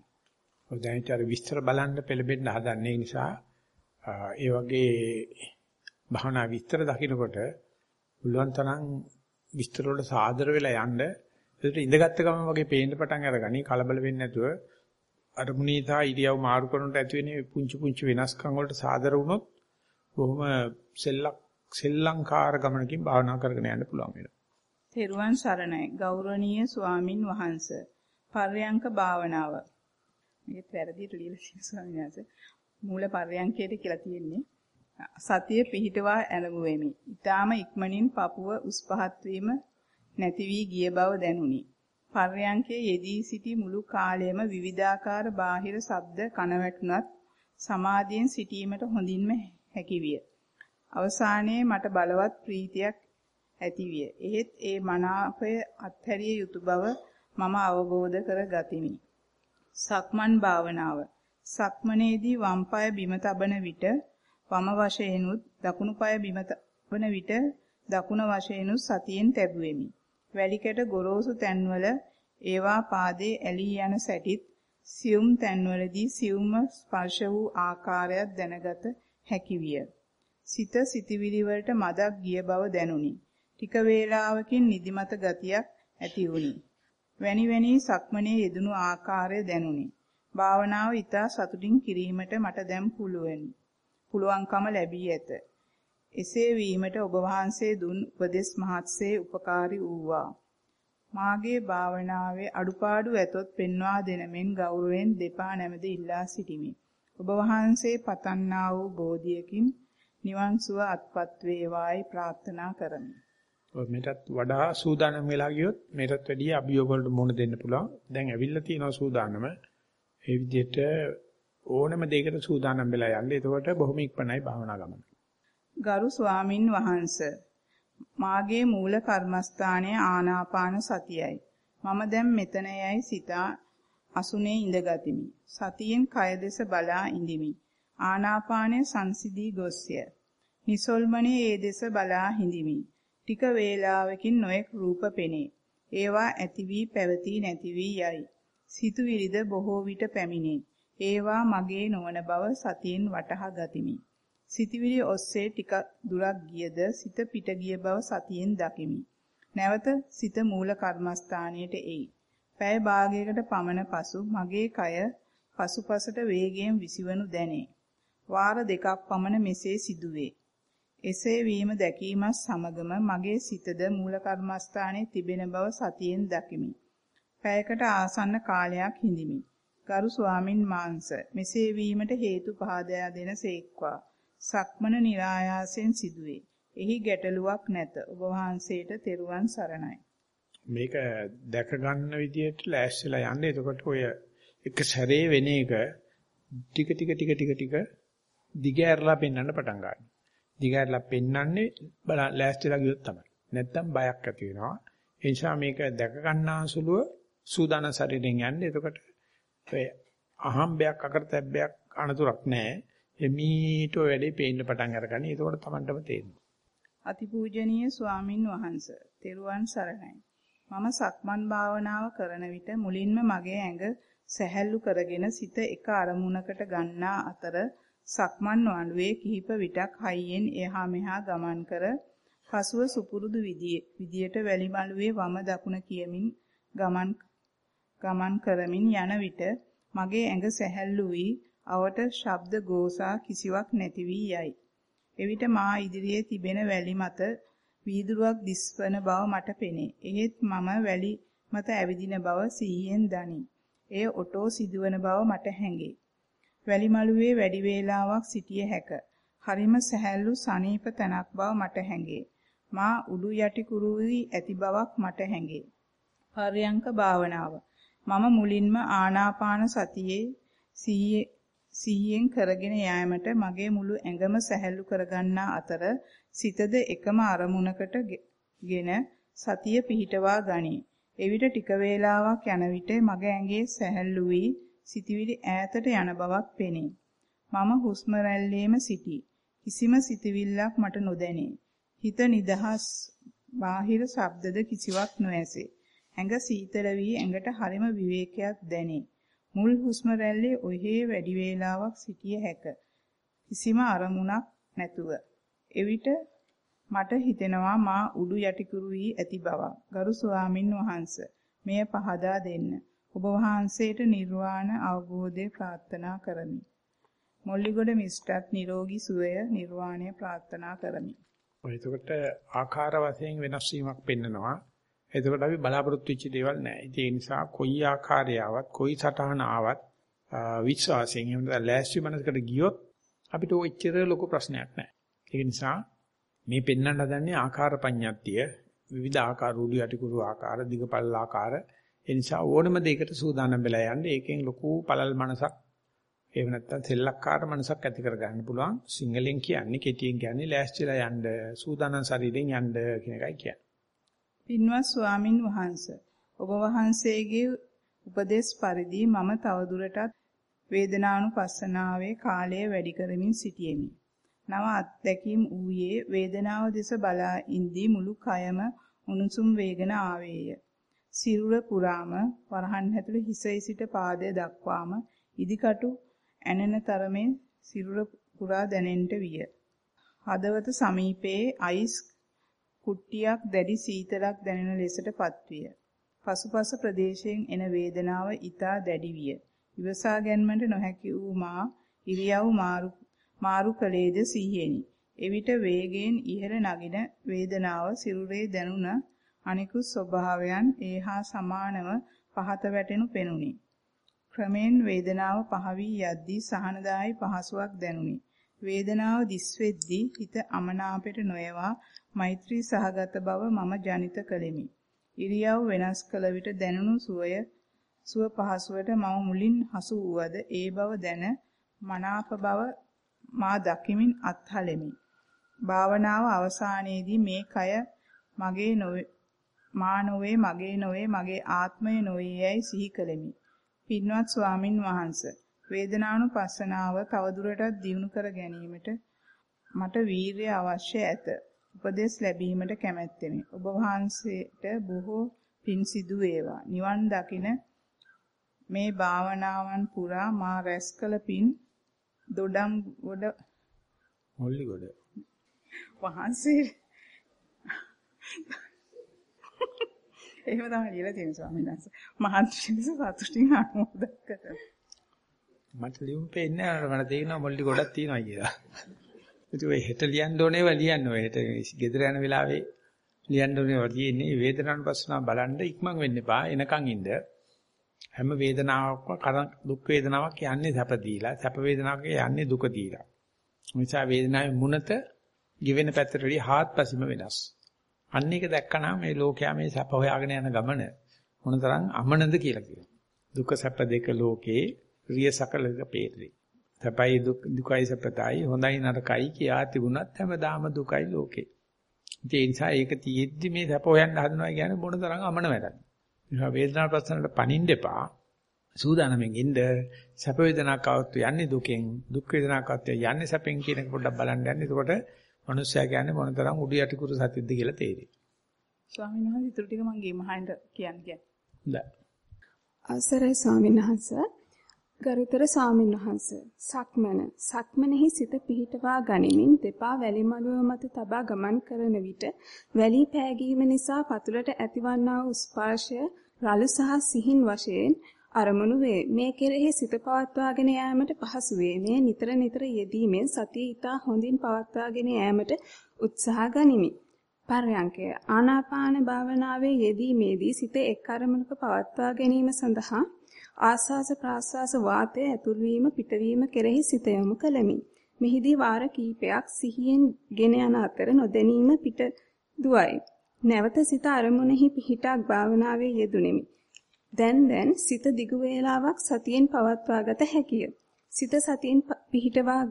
ඔය දැන් විස්තර බලන්න පෙළඹෙන්න හදන්නේ නිසා ඒ වගේ භවනා විස්තර දකින්නකොට පුළුවන් තරම් විස්තර වලට සාදර වෙලා යන්න ඒකට ඉඳගත්ත ගමන් වගේ පේන්න පටන් අරගනි කලබල වෙන්නේ නැතුව අරමුණී සහ ඉරියව් මාරු කරනට ඇති වෙන පුංචි පුංචි වෙනස්කම් වලට සාදර වුණොත් බොහොම සෙල්ලක් සෙල්ලංකාර ගමනකින් භාවනා කරගෙන යන්න පුළුවන් වෙනවා. තෙරුවන් සරණයි ගෞරවනීය ස්වාමින් වහන්සේ. පර්යංක භාවනාව. මේකත් වැරදියට ලියලා තියෙනවා ස්වාමීන් වහන්සේ. මූල පර්යංකයට කියලා තියෙන්නේ. සතිය පිහිටවා ඇලගුවෙමි. ඊටාම ඉක්මනින් පපුව උස් පහත් වීම නැති වී ගිය බව දැනුනි. පර්යංකයේ යෙදී සිටි මුළු කාලයම විවිධාකාර බාහිර ශබ්ද කනවැටුණත් සමාධියෙන් සිටීමට හොඳින්ම හැකිවිය. අවසානයේ මට බලවත් ප්‍රීතියක් ඇතිවිය. එහෙත් ඒ මනාපය අත්හැරිය යුතු බව මම අවබෝධ කර ගතිමි. සක්මන් භාවනාව. සක්මනේදී වම් පාය බිම තබන විට වම වශයෙන්ුත් දකුණු පාය බිම තබන විට දකුණ වශයෙන්ුත් සතියෙන් තැබුවෙමි. වැලිකඩ ගොරෝසු තැන්වල ඒවා පාදේ ඇලී යන සැටිත් සියුම් තැන්වලදී සියුම්ම ස්පර්ශ වූ ආකාරයක් දැනගත හැකි විය. සිත සිටිවිලි වලට මදක් ගිය බව දැනුනි. ටික වේලාවකින් නිදිමත ගතියක් ඇති වුනි. වැනි වැනි සක්මනේ යෙදුණු ආකාරය දැනුනි. භාවනාව ඊට සතුටින් කිරීමට මට දැන් පුළුවනි. පුළුවන්කම ලැබී ඇත. එසේ වීමට ඔබ වහන්සේ දුන් උපදෙස් මහත්සේ උපකාරී වූවා. මාගේ භාවනාවේ අඩුපාඩු ඇතොත් පෙන්වා දෙනමෙන් ගෞරවයෙන් දෙපා නැමද ඉල්ලා සිටිමි. ඔබ වහන්සේ පතන්නා වූ බෝධියකින් නිවන් සුව අත්පත් වේවායි ප්‍රාර්ථනා කරමි. මේකටත් වඩා සූදානම් වෙලා ගියොත් මේකටත් වැඩිය අභියෝග වලට මුහුණ දෙන්න පුළුවන්. දැන් ඇවිල්ලා තියෙනවා සූදානම. ඒ විදිහට ඕනම දෙයකට සූදානම් වෙලා යන්න. එතකොට බොහොම ඉක්මනයි භාවනා ගමන. ගරු ස්වාමින් වහන්ස මාගේ මූල කර්මස්ථානය ආනාපාන සතියයි මම දැන් මෙතන යයි සිතා අසුනේ ඉඳගතිමි. සතියෙන් කය දෙස බලා ඉඳිමි. ආනාපානය සංසිදී ගොස්ය. නිසල්මනේ ඒ දෙස බලා හිඳිමි. ටික වේලාවකින් නොඑක් රූප පෙනේ. ඒවා ඇති වී පැවතී නැති වී යයි. සිතුවිලිද බොහෝ විට පැමිණේ. ඒවා මගේ නොවන බව සතියෙන් වටහා ගතිමි. සිතවිලි ඔස්සේ ටික දුරක් ගියද සිත පිට ගිය බව සතියෙන් දකිමි. නැවත සිත මූල කර්මස්ථානයට එයි. පැය භාගයකට පමණ පසු මගේ කය පසුපසට වේගයෙන් විසිවනු දැනේ. වාර දෙකක් පමණ මෙසේ සිදුවේ. එසේ වීම දැකීමත් සමගම මගේ සිතද මූල කර්මස්ථානයේ තිබෙන බව සතියෙන් දකිමි. පැයකට ආසන්න කාලයක් හිඳිමි. ගරු ස්වාමින් වහන්සේ මෙසේ වීමට හේතු පහදා දෙන සේක්වා. සක්මන નિરાයාසයෙන් සිදුවේ. එහි ගැටලුවක් නැත. ඔබ වහන්සේට තෙරුවන් සරණයි. මේක දැක ගන්න විදිහට ලෑස්තිලා යන්න. එතකොට ඔය එක සැරේ වෙන එක ටික ටික ටික ටික ටික දිගහැරලා පෙන්වන්න පටන් ගන්නවා. දිගහැරලා පෙන්වන්නේ බල ලෑස්තිලා ගියොත් තමයි. නැත්තම් බයක් ඇති වෙනවා. ඒ නිසා මේක දැක ගන්නාසුලුව සූදානම් ශරීරයෙන් යන්නේ. එතකොට ඔය අහම්බයක් අකරතැබ්බයක් අනතුරක් නැහැ. එමීට ඔය වැඩේ පේන්න පටන් අරගනි. ඒකෝට Tamanටම තේරෙනවා. අතිපූජනීය ස්වාමින් වහන්සේ, තෙරුවන් සරණයි. මම සක්මන් භාවනාව කරන විට මුලින්ම මගේ ඇඟ සැහැල්ලු කරගෙන සිත එක අරමුණකට ගන්නා අතර සක්මන් වඩුවේ කිහිප විටක් හයියෙන් එහා මෙහා ගමන් කර පසුව සුපුරුදු විදියට වැලි මළුවේ වම දකුණ කියමින් ගමන් ගමන් කරමින් යන විට මගේ ඇඟ සැහැල්ලු වී අවට ශබ්ද ගෝසා කිසිවක් නැති වී යයි. එවිට මා ඉදිරියේ තිබෙන වැලි මත වීදුරුවක් දිස්වන බව මට පෙනේ. එහෙත් මම වැලි මත ඇවිදින බව සිහියෙන් දනි. එය ඔටෝ සිදුවන බව මට හැඟේ. වැලි මළුවේ වැඩි වේලාවක් සිටිය හැක. හරිම සැහැල්ලු සනීප තැනක් බව මට හැඟේ. මා උඩු යටි කුරු වී ඇති බවක් මට හැඟේ. පර්යංක භාවනාව. මම මුලින්ම ආනාපාන සතියේ සීයෙන් කරගෙන යෑමට මගේ මුළු ඇඟම සැහැල්ලු කරගන්නා අතර සිතද එකම අරමුණකට ගෙන සතිය පිහිටවා ගනී. එවිට ටික වේලාවක් යන විට මගේ ඇඟේ සැහැල්ලු වී සිතවිලි ඈතට යන බවක් පෙනේ. මම හුස්ම රැල්ලේම සිටී. කිසිම සිතවිල්ලක් මට නොදැනේ. හිත නිදහස් බාහිර ශබ්දද කිසිවක් නොඇසේ. ඇඟ සීතල වී ඇඟට හරිම විවේකයක් දැනේ. මුල් හුස්ම රැල්ලේ ඔහේ වැඩි වේලාවක් සිටිය හැක. කිසිම අරමුණක් නැතුව. එවිට මට හිතෙනවා මා උඩු යටිකුරු වී ඇති බවක්. ගරු ස්වාමින් වහන්සේ මෙය පහදා දෙන්න. ඔබ වහන්සේට නිර්වාණ අවබෝධය ප්‍රාර්ථනා කරමි. මොල්ලිගොඩ මිස්ටත් නිරෝගී සුවය නිර්වාණය ප්‍රාර්ථනා කරමි. ඔය එතකොට ආකාර වශයෙන් වෙනස් වීමක් පෙන්නනවා. එතකොට අපි බලාපොරොත්තු වෙච්ච දේවල් නැහැ. ඒ නිසා කොයි ආකාරය ආවත්, කොයි සටහන ආවත් විශ්වාසයෙන් එහෙම නැත්නම් ලෑස්ති මනසකට ගියොත් අපිට ඔච්චර ලොකු ප්‍රශ්නයක් නැහැ. ඒක නිසා මේ පෙන්වන්න හදන්නේ ආකාර පඤ්ඤාත්තිය, විවිධ ආකාර රූඩි යටිකුරු ආකාර, දිගපල්ල ආකාර. ඒ නිසා ඕනම දෙයකට සූදානම් වෙලා යන්න ඒකෙන් ලොකු පළල් මනසක් එහෙම නැත්නම් සෙල්ලක්කාර මනසක් ඇති කරගන්න පුළුවන්. සිංහලෙන් කියන්නේ කෙටියෙන් කියන්නේ ලෑස්තිලා යන්න, සූදානම් ශරීරයෙන් යන්න කියන එකයි කියන්නේ. පින්වත් ස්වාමින් වහන්සේ ඔබ වහන්සේගේ උපදේශ පරිදි මම තවදුරටත් වේදනානුපස්සනාවේ කාලය වැඩි කරමින් සිටියෙමි. නව අත්දැකීම් ඌයේ වේදනාව දෙස බලා ඉඳී මුළු කයම උණුසුම් වේගන ආවේය. සිරුර පුරාම වරහන් ඇතුළේ හිසේ සිට පාදයේ දක්වාම ඉදිකටු ඇනෙන තරමේ සිරුර පුරා දැනෙන්නට විය. හදවත සමීපයේ අයිස් කුට්ටියක් දැඩි සීතලක් දැනෙන ලෙසටපත් විය. පසුපස ප්‍රදේශයෙන් එන වේදනාව ඊටා දැඩි විය. ඉවසා ගැනීමට නොහැකි වූ මා ඉරියව් මාරු මාරු කළේද සිහියෙනි. එවිට වේගයෙන් ඉහළ නගින වේදනාව සිරුරේ දැනුණ අනිකුත් ස්වභාවයන් ඒහා සමානව පහත වැටෙනු පෙනුනි. ක්‍රමෙන් වේදනාව පහවී යද්දී සහනදායි පහසුවක් දැනුනි. වේදනාව දිස්වෙද්දී හිත අමනාපයට නොයවා මෛත්‍රී සහගත බව මම ජනිත කළෙමි. ඉරියව් වෙනස් කළ විට දැනුණු සුවය සුව පහසුවට මම මුලින් හසු වූවද ඒ බව දැන මනාප බව මා දකිමින් අත්හලෙමි. භාවනාව අවසානයේදී මේ කය මගේ නොවේ මා නොවේ මගේ නොවේ මගේ ආත්මය නොවේ යයි සිහි කළෙමි. පින්වත් ස්වාමින් වහන්සේ වේදනානුපස්සනාව තවදුරටත් දියුණු කර ගැනීමට මට වීරිය අවශ්‍ය ඇත. උපදෙස් ලැබීමට කැමැත්තෙමි. ඔබ වහන්සේට බොහෝ පින් සිදු වේවා. නිවන් දකින මේ භාවනාවන් පුරා මා රැස් කළ පින් දොඩම් ගොඩ මොල්ලි ගොඩ වහන්සේ එහෙම තමයි කියලා තියෙන ස්වාමීන් වහන්සේ. මහත් විශේෂ සතුටින් අනුමෝදන් කරනවා. මට ලියුම් පෙන්නේ නැහැ මට තේරෙනවා මොල්ලි ගොඩක් තියෙනවා කියලා. ඉතින් ඔය හෙට ලියන්න ඕනේ ඒවා ලියන්න ඔය හෙට ගෙදර යන වෙලාවේ ලියන්න ඕනේ ඒවා තියෙන්නේ වේදනානුපස්සනාව බලන්න ඉක්මන් වෙන්න එපා එනකන් ඉන්න. හැම වේදනාවක්ම දුක් වේදනාවක් යන්නේ සැප දීලා සැප වේදනාවක යන්නේ දුක දීලා. නිසා වේදනාවේ මුනත given පැත්තට වඩා හාත්පසීම වෙනස්. අන්න ඒක දැක්කනම් මේ ලෝකයා මේ සැප හොයාගෙන යන ගමන මොනතරම් අමනද කියලා කියනවා. දුක සැප දෙක ලෝකේ රිය සකලක peerේ. තපයි දුක් දුකයි සපතයි හොඳයි නරකයි කියා තිබුණත් හැමදාම දුකයි ලෝකේ. ඒ නිසා ඒක තියෙද්දි මේ සැප හොයන්න හදනවා කියන්නේ මොන තරම් අමන වැඩක්ද. නිසා වේදනා ප්‍රශ්නවලට පණින්න එපා. සූදානම්ෙන් ඉන්න සැප වේදනාවක් આવත් යන්නේ දුකෙන් දුක් වේදනාවක් આવත් යන්නේ සැපෙන් කියන එක පොඩ්ඩක් බලන්න යන්න. එතකොට මිනිස්සයා කියන්නේ මොන තරම් උඩු යටි කුරු සතියද කියලා තේරෙයි. ස්වාමීන් වහන්සේ ඊටු ටික මම ගේමහාන්ට කියන්න කියන්නේ. හොඳයි. අවසරයි ස්වාමීන් වහන්සේ ගරුතර ස්වාමීන් වහන්සේ. සක්මන. සක්මනෙහි සිත පිහිටවා ගනිමින් දෙපා වැලි මළුව මත තබා ගමන් කරන විට වැලි පෑගීම නිසා පතුලට ඇතිවන්නා වූ ස්පර්ශය රළු සහ සිහින් වශයෙන් අරමුණු වේ. මේ කෙරෙහි සිත පවත්වාගෙන යාමට පහසු වේ. මේ නිතර නිතර යෙදීමෙන් සතිය ඊතා හොඳින් පවත්වාගෙන යාමට උත්සාහ ගනිමි. පර්යංකය ආනාපාන භාවනාවේ යෙදීමේදී සිත එක් අරමුණක පවත්වා ගැනීම සඳහා ආස්වාස ප්‍රාස්වාස වාතය ඇතුල් වීම පිටවීම කෙරෙහි සිත යොමු කළමි. මෙහිදී වාර කීපයක් සිහියෙන් ගෙන යන අතර නොදැනීම පිට දුවයි. නැවත සිත අරමුණෙහි පිහිටක් භාවනාවේ යෙදුණෙමි. දැන් දැන් සිත දිගු වේලාවක් සතියෙන් පවත්වාගත හැකිය. සිත සතියෙන් පිහිටවා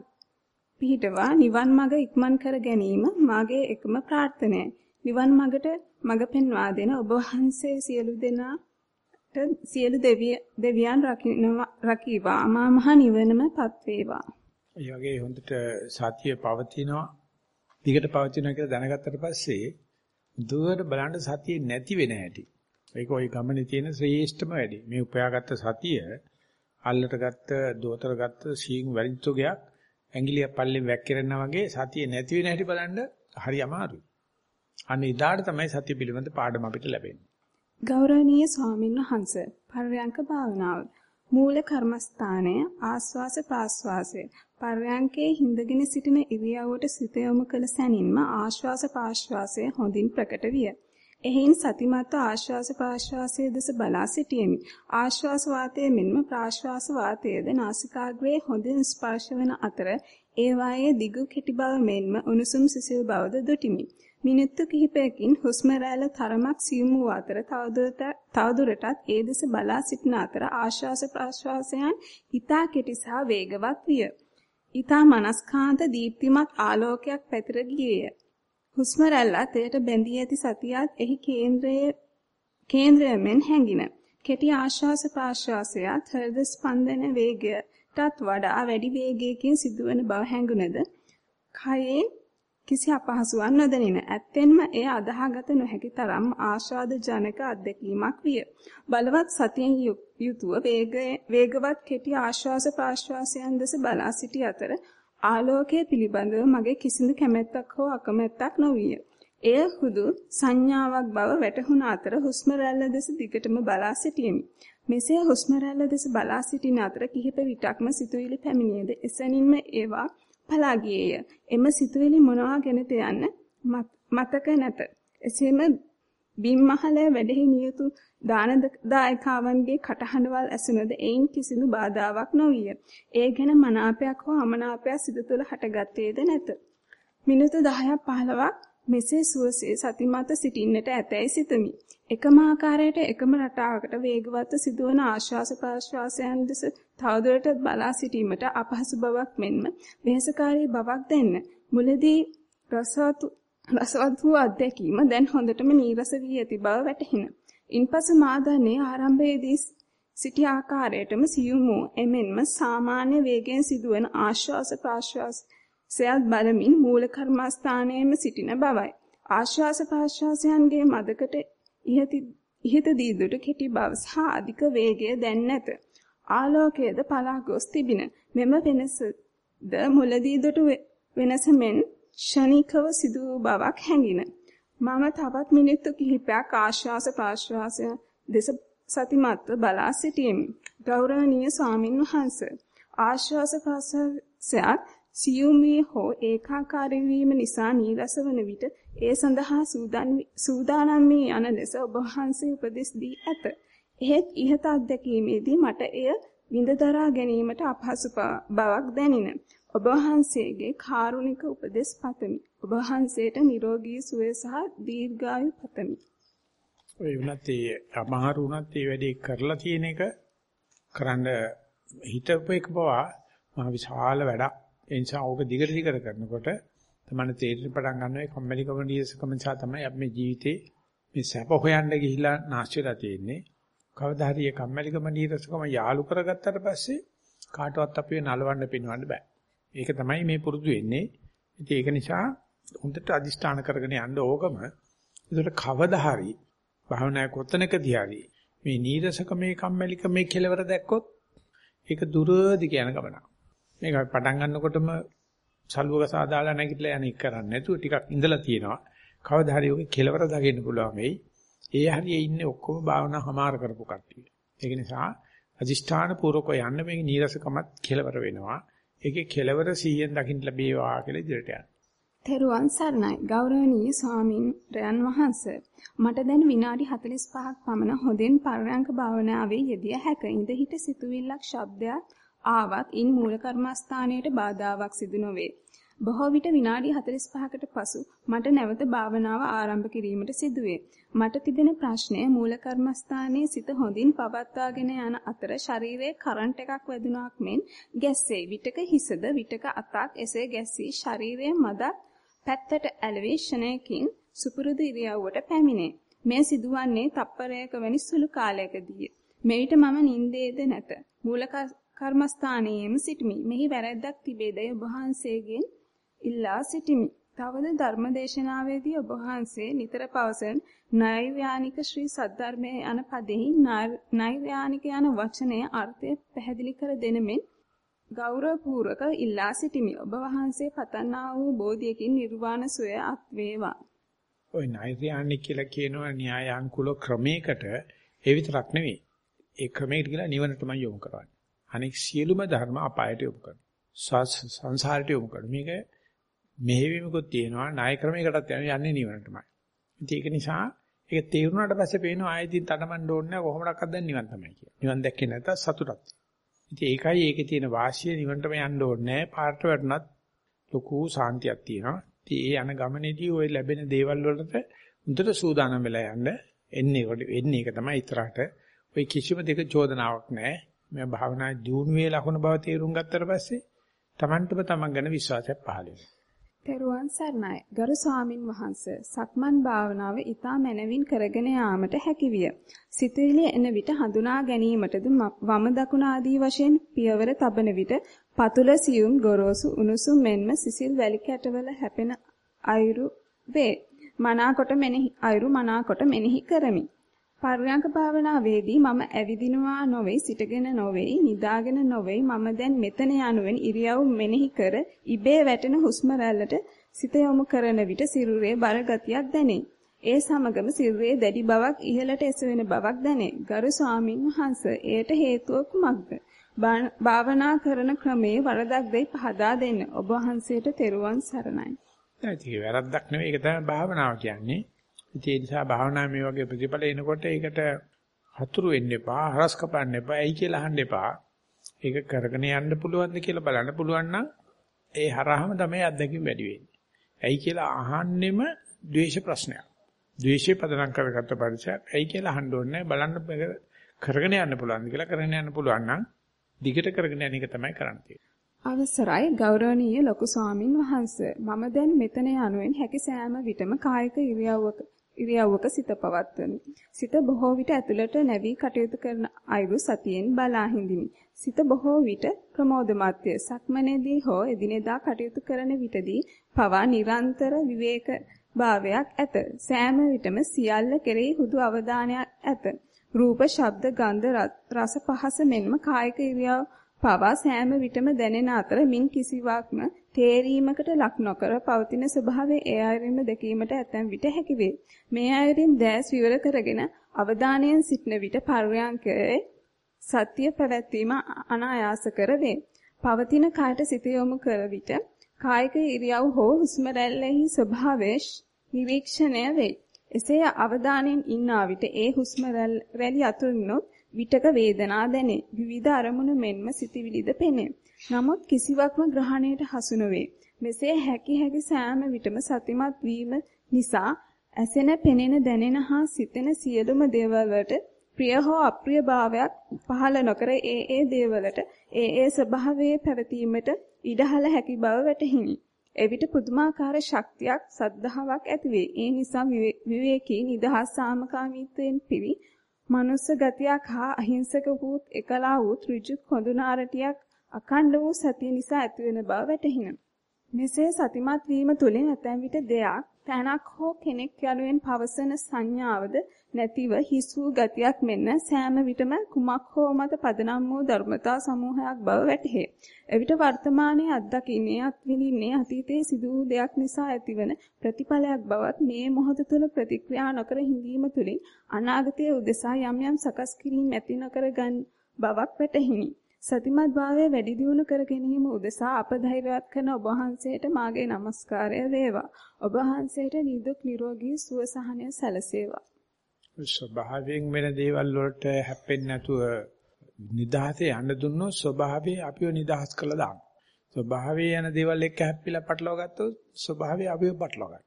පිහිටවා නිවන් මඟ ඉක්මන් කර ගැනීම මාගේ එකම ප්‍රාර්ථනයයි. නිවන් මඟට මඟ පෙන්වා දෙන ඔබ වහන්සේ සියලු දෙනාට සියලු දෙවියන් රකිවා අමා මහ නිවනමපත් වේවා. ඒ වගේ හොඳට සතිය පවතිනවා දිගට පවතිනවා කියලා දැනගත්තට පස්සේ දුවට බලන්න සතිය නැති වෙන හැටි. ඒක ওই ගමනේ තියෙන ශ්‍රේෂ්ඨම වැඩි. මේ උපයාගත්ත සතිය අල්ලට ගත්ත, දෝතර ගත්ත සීන් වැරිච්චෝගයක් ඇඟිලිය පල්ලෙන් වැක්කිරෙනා වගේ සතිය නැති වෙන හැටි බලන්න හරි අමාරුයි. අන්න ඉදාට තමයි සතිය පිළිබඳ පාඩම අපිට ලැබෙන්නේ. ගෞරවනීය ස්වාමින් වහන්සේ පර්යංක භාවනාව මූල කර්මස්ථානය ආස්වාස ප්‍රාස්වාසය පර්යංකේ හිඳගෙන සිටින ඉරියව්වට සිත යොමු කළ සැනින්ම ආශ්වාස ප්‍රාශ්වාසය හොඳින් ප්‍රකට විය. එහින් සතිමත් ආශ්වාස ප්‍රාශ්වාසයේ දෙස බලා සිටියෙමි. ආශ්වාස වාතයේ මෙන්ම ප්‍රාශ්වාස වාතයේද නාසිකාග්‍රයේ හොඳින් ස්පර්ශ වන අතර ඒ වායේ දිගු කෙටි බව මෙන්ම උණුසුම් සිසිල් බවද දුටිමි. මිනිත්තු කිහිපයකින් හුස්ම රැල්ල තරමක් සියුම් වූ අතර තවදුරටත් ඒ දෙස බලා සිටින අතර ආශ්වාස ප්‍රාශ්වාසයන් ඊතා කෙටි සහ වේගවත් විය. ඊතා මනස්කාන්ත දීප්තිමත් ආලෝකයක් පැතිර ගියේය. හුස්ම රැල්ලත් එයට බැඳී ඇති සතියත් එහි කේන්ද්‍රයේ කේන්ද්‍රයෙන් හැඟින. කෙටි ආශ්වාස ප්‍රාශ්වාසයත් හෘද ස්පන්දන වේගයටත් වඩා වැඩි වේගයකින් සිදුවන බව හැඟුණද කයේ කිසි අපහසුවක් නොදැනින. ඇත්තෙන්ම එය අදාහගත නොහැකි තරම් ආශාද ජනක අත්දැකීමක් විය. බලවත් සතියෙන් යුතුව වේගවත් කෙටි ආශ්වාස ප්‍රාශ්වාසයන් දෙස බලා සිටි අතර ආලෝකයේ පිළිබඳව මගේ කිසිදු කැමැත්තක් හෝ අකමැත්තක් නොවිය. එය හුදු සංඥාවක් බව වැටහුණ අතර හුස්ම රැල්ල දෙස දිගටම බලා සිටියෙමි. මෙසේ හුස්ම රැල්ල දෙස බලා සිටින අතර කිහිප විටක්ම සිතුවිලි පැමිණියද එසැනින්ම ඒවා පලා ගියේය. එම සිතුවිලි මොනවා ගැනද යන්න මතක නැත. එසේම බිම්මහල වැඩෙහි නියුතු දානදායකාවන්ගේ කටහඬවල් ඇසුනද එයින් කිසිදු බාධාවක් නොවිය. ඒ ගැන මනාපයක් හෝ අමනාපයක් සිත තුළ හටගත්තේද නැත. මිනිත්තු 10ක් 15ක් මෙසේ සුවසේ සතිමත් සිටින්නට ඇතැයි සිතමි. එකම ආකාරයට එකම රටාවකට වේගවත් සිදුවන ආශ්වාස ප්‍රාශ්වාසයන් දෙස තවදුරටත් බලා සිටීමට අපහසු බවක් මෙන්ම වෙහෙසකාරී බවක් දැන්න. මුලදී රසවත් රසවත් වූ අත්දැකීම දැන් හොඳටම නීරස වී ඇති බව වැටහින. ඉන්පසු මා දන්නේ ආරම්භයේදී සිටි ආකාරයටම සියුම් වූ එමෙන්ම සාමාන්‍ය වේගයෙන් සිදුවන ආශ්වාස ප්‍රාශ්වාස සයත් බලමින් මූල කර්මස්ථානයේම සිටින බවයි. ආශ්වාස ප්‍රාශ්වාසයන්ගේ මදකට ඉහත දීදුට කෙටි බව සහ අධික වේගය දැන් නැත. ආලෝකයේද පලා ගොස් තිබින. මෙම වෙනසද මුලදී දුටු වෙනස මෙන් ෂණිකව සිදු වූ බවක් හැඟින. මම තවත් මිනිත්තු කිහිපයක් ආශ්වාස ප්‍රාශ්වාසය දෙස සතිමත්ව බලා සිටියෙමි. ගෞරවනීය ස්වාමින් වහන්සේ ආශ්වාස ප්‍රාශ්වාසයක් සියුම් වී හෝ ඒකාකාරී වීම නිසා නීරස වන විට ඒ සඳහා සූදානම් වී යන ලෙස ඔබ වහන්සේ උපදෙස් දී ඇත. එහෙත් ইহත අත්දැකීමේදී මට එය විඳදරා ගැනීමට අපහසු බවක් දැනින. ඔබ වහන්සේගේ කාරුණික උපදෙස් පතමි. ඔබ වහන්සේට නිරෝගී සුවය සහ දීර්ඝායු පතමි. ඔය වුණත් ඒ අමහරු වුණත් ඒ වැඩේ කරලා තියෙන එක කරන්න හිතපු එක බවා මහ විශාල වැඩක්. ඒ නිසා ඕක දිගට දිගට කරනකොට තමයි තේරෙන්න පටන් ගන්නවා ඒ කම්මැලිකම නියසකම නිසා තමයි අපි මේ ජීවිතේ මේ සැප හොයන්න ගිහිලා නැස්චිලා තියෙන්නේ. කවදා හරි ඒ කම්මැලිකම නියසකම යාලු කරගත්තට පස්සේ කාටවත් අපිව නලවන්න පිනවන්න බෑ. ඒක තමයි මේ පුරුදු වෙන්නේ. ඉතින් ඒක නිසා හොඳට අදිෂ්ඨාන කරගෙන යන්න ඕකම. ඒකට කවදා හරි භාවනා කොතනකදී හරි මේ නීරසකම මේ කම්මැලිකම මේ කෙලවර දැක්කොත් ඒක දුරදි කියන ගමනක්. මේක පටන් ගන්නකොටම සලුවක සාදාලා නැගිටලා යන්නේ කරන්නේ නැතුව ටිකක් ඉඳලා තියෙනවා. කවදා හරි ඔගේ කෙලවර දකින්න පුළුවන් වෙයි. ඒ හරියේ ඉන්නේ ඔක්කොම භාවනා හමාර කරපු කට්ටිය. ඒක නිසා අදිෂ්ඨාන පූර්වක යන්න මේ නීරසකමත් කෙලවර වෙනවා. ඒකේ කෙලවර 100ෙන් දකින්න ලැබේවා කියලා ඉදිරියට යන්න. තෙරුවන් සරණයි ගෞරවනීය ස්වාමින් වහන්සේ මට දැන් විනාඩි 45ක් පමණ හොඳින් පරයන්ක භාවනාවේ යෙදිය හැක ඉඳ හිට සිතුවිල්ලක් ශබ්දයක් ආවත් ඉන් මූල කර්මස්ථානයට බාධාවක් සිදු නොවේ. බොහෝ විට විනාඩි 45කට පසු මට නැවත භාවනාව ආරම්භ කිරීමට සිදුවේ. මට තිබෙන ප්‍රශ්නය මූල කර්මස්ථානයේ සිත හොඳින් පවත්වාගෙන යන අතර ශරීරයේ කරන්ට් එකක් වැදුනාක් මෙන් ගැස්සේ. විටක හිසද විටක අතක් එසේ ගැස්සී ශරීරයේ මදක් පැත්තට ඇලවි ෂණයකින් සුපුරුදු ඉරියව්වට පැමිණේ. මේ සිදුවන්නේ තප්පරයක වැනි සුළු කාලයකදී. මෙවිට මම නිින්දේද නැත. මූල කර්මස්ථානයේම සිටිමි. මෙහි වැරැද්දක් තිබේදයි ඔබ වහන්සේගෙන් ඉල්ලා සිටිමි. තවද ධර්මදේශනාවේදී ඔබ වහන්සේ නිතර පවසන නෛර්යානික ශ්‍රී සද්ධර්මයේ යන පදෙහි නෛර්යානික යන වචනයේ අර්ථය පැහැදිලි කර දෙනමින් ගෞරවපූර්වක ඉල්ලා සිටිමි. ඔබ වහන්සේ පතන්නා වූ බෝධියකින් නිර්වාණ සෝය අත් වේවා. ওই නෛර්යානික කියලා කියනවා න්‍යායානුකූල ක්‍රමයකට ඒ විතරක් නෙවෙයි. ඒ ක්‍රමයකට කියලා නිවන තමයි යොමු කරන්නේ. අනෙක් සියලුම ධර්ම අපායට යොමු කරනවා. සංසාරයට යොමු කරනවා. මේක මෙහෙවීමකුත් තියෙනවා ණය ක්‍රමයකටත් යන්නේ නිවනටමයි. ඉතින් ඒක නිසා ඒක තේරුණාට පස්සේ පේනවා ආයෙත් තනමන්න ඕනේ නැහැ කොහොමඩක්වත් දැන් නිවන් තමයි කියන්නේ. නිවන් දැක්කේ නැත්නම් සතුටක්. ඉතින් ඒකයි ඒකේ තියෙන වාසිය නිවනටම යන්න ඕනේ නැහැ. පාරට වැටුණත් ලොකු සාන්තියක් තියෙනවා. ඉතින් ඒ යන ගමනේදී ওই ලැබෙන දේවල් වලට හොඳට සූදානම් වෙලා යන්න එන්නේ එන්නේ ඒක තමයි ඉතරට. ওই කිසිම දෙක චෝදනාවක් නැහැ. මේ භාවනා දියුණුවේ ලකුණු බව තේරුම් ගත්තට පස්සේ Tamanටම Taman ගැන විශ්වාසයක් පහළ වෙනවා. තෙරුවන් සරණයි. ගරු ස්වාමින් වහන්සේ සක්මන් භාවනාව ඊතා මනවින් කරගෙන යාමට හැකිවිය. සිතවිලි එන විට හඳුනා ගැනීමටද වම දකුණ ආදී වශයෙන් පියවර තබන විට පතුල සියුම් ගොරෝසු උණුසුම් මෙන්ම සිසිල් වැලි කැටවල හැපෙන අයුරු වේ. මනාකොට මෙනෙහි අයුරු මනාකොට මෙනෙහි කරමි. පර්යංක භාවනාවේදී මම ඇවිදිනවා නොවේ සිටගෙන නොවේ නිදාගෙන නොවේ මම දැන් මෙතන යනුවෙන් ඉරියව් මෙනෙහි කර ඉබේ වැටෙන හුස්ම රැල්ලට සිත යොමු කරන විට සිරුරේ බර ගතියක් දැනේ. ඒ සමගම සිරුරේ දැඩි බවක් ඉහළට එසවෙන බවක් දැනේ. ගරු ස්වාමින් වහන්සේ එයට හේතුව කුමක්ද? භාවනා කරන ක්‍රමයේ වරදක් දෙයි පහදා දෙන්න. ඔබ වහන්සේට තෙරුවන් සරණයි. ඒක වැරද්දක් නෙවෙයි ඒක තමයි භාවනාව කියන්නේ. ඒ නිසා භාවනා මේ වගේ ප්‍රතිඵල එනකොට ඒකට හතුරු වෙන්න එපා, හරස් කපන්න එපා, ඇයි කියලා අහන්න එපා. ඒක කරගෙන යන්න පුළුවන්ද කියලා බලන්න පුළුවන් නම් ඒ හරහාම තමයි අත්දැකීම් වැඩි වෙන්නේ. ඇයි කියලා අහන්නෙම ද්වේෂ ප්‍රශ්නයක්. ද්වේෂේ පදනම් කරගත්ත පරිසරයක්. ඇයි කියලා අහන්න ඕනේ බලන්න කරගෙන යන්න පුළුවන්ද කියලා කරගෙන යන්න පුළුවන් නම් දිගට කරගෙන යන එක තමයි කරන්න තියෙන්නේ. අවසරයි ගෞරවනීය ලොකු ස්වාමින් වහන්සේ මම දැන් මෙතන යනුවෙන් හැකි සෑම විටම කායික ඉරියව්වක ඉරියව්වක සිත පවත්වමි. සිත බොහෝ විට ඇතුළට නැවී කටයුතු කරන අයුරු සතියෙන් බලා හිඳිමි. සිත බොහෝ විට ප්‍රමෝදමත්ය. සක්මනේදී හෝ එදිනෙදා කටයුතු කරන විටදී පවා නිරන්තර විවේක භාවයක් ඇත. සෑම විටම සියල්ල කෙරෙහි හුදු අවධානයක් ඇත. රූප, ශබ්ද, ගන්ධ, රස, පහස මෙන්ම කායික ඉරියව් පවා සෑම විටම දැනෙන අතර මින් කිසිවක්ම තේරීමකට ලක් නොකර පවතින ස්වභාවය ඒ අයරින්ම දැකීමට ඇතැම් විට හැකි වේ. මේ අයරින් දැස් විවර කරගෙන අවධානයෙන් සිටන විට පර්යංකයේ සත්‍ය පැවැත්වීම අනායාස කර වේ. පවතින කායට සිත යොමු කර විට කායික ඉරියව් හෝ හුස්ම රැල්ලෙහි ස්වභාවය නිරීක්ෂණය වේ. එසේ අවධානයෙන් ඉන්නා විට ඒ හුස්ම රැලි අතුරිනුත් විටක වේදනා දැනේ. විවිධ අරමුණු මෙන්ම සිතිවිලිද පෙනේ. නමුත් කිසිවක්ම ග්‍රහණයට හසු නොවේ. මෙසේ හැකි හැකි සෑම විටම සතිමත් වීම නිසා ඇසෙන පෙනෙන දැනෙන හා සිතෙන සියලුම දේවල්වලට ප්‍රිය හෝ අප්‍රිය භාවයක් පහළ නොකර ඒ ඒ දේවලට ඒ ඒ ස්වභාවයේ පැවතීමට ඉඩහල හැකි බව වැටහිනි. එවිට පුදුමාකාර ශක්තියක් සද්ධාාවක් ඇතිවේ. ඒ නිසා විවේකී නිදහස් සාමකාමීත්වයෙන් පිරි මනුස්ස ගතියක් හා අහිංසක වූත් එකලා වූත් ඍජු කොඳුනාරටියක් අඛණ්ඩ වූ සතිය නිසා ඇතිවෙන බව වැටහින. මෙසේ සතිමත් වීම තුළින් ඇතැම් විට දෙයක් තැනක් හෝ කෙනෙක් යනුවෙන් පවසන සංඥාවද නැතිව හිස් වූ ගතියක් මෙන්න සෑම විටම කුමක් හෝ මත පදනම් වූ ධර්මතා සමූහයක් බව වැටහේ. එවිට වර්තමානයේ අත්දකින්නේ අත්විඳින්නේ අතීතයේ සිදු වූ දෙයක් නිසා ඇතිවන ප්‍රතිඵලයක් බවත් මේ මොහොත තුළ ප්‍රතික්‍රියා නොකර හිඳීම තුළින් අනාගතයේ උදෙසා යම් යම් සකස් කිරීම ඇති නොකර ගන්න බවක් වැටහිනි. සතිමත් භාවය වැඩි දියුණු කර ගැනීම උදෙසා අප ධෛර්යවත් කරන ඔබ වහන්සේට මාගේ নমස්කාරය වේවා. ඔබ වහන්සේට නිදුක් නිරෝගී සුව සහනය සැලසේවා. ස්වභාවයෙන් වෙන දේවල් වලට හැප්පෙන්නේ නැතුව නිදහසේ යන්න දුන්නොත් ස්වභාවය අපිව නිදහස් කළා දානවා. ස්වභාවයේ යන දේවල් එක්ක හැප්පිලා පටලවා ගත්තොත් ස්වභාවය අපිව පටලවා ගන්නවා.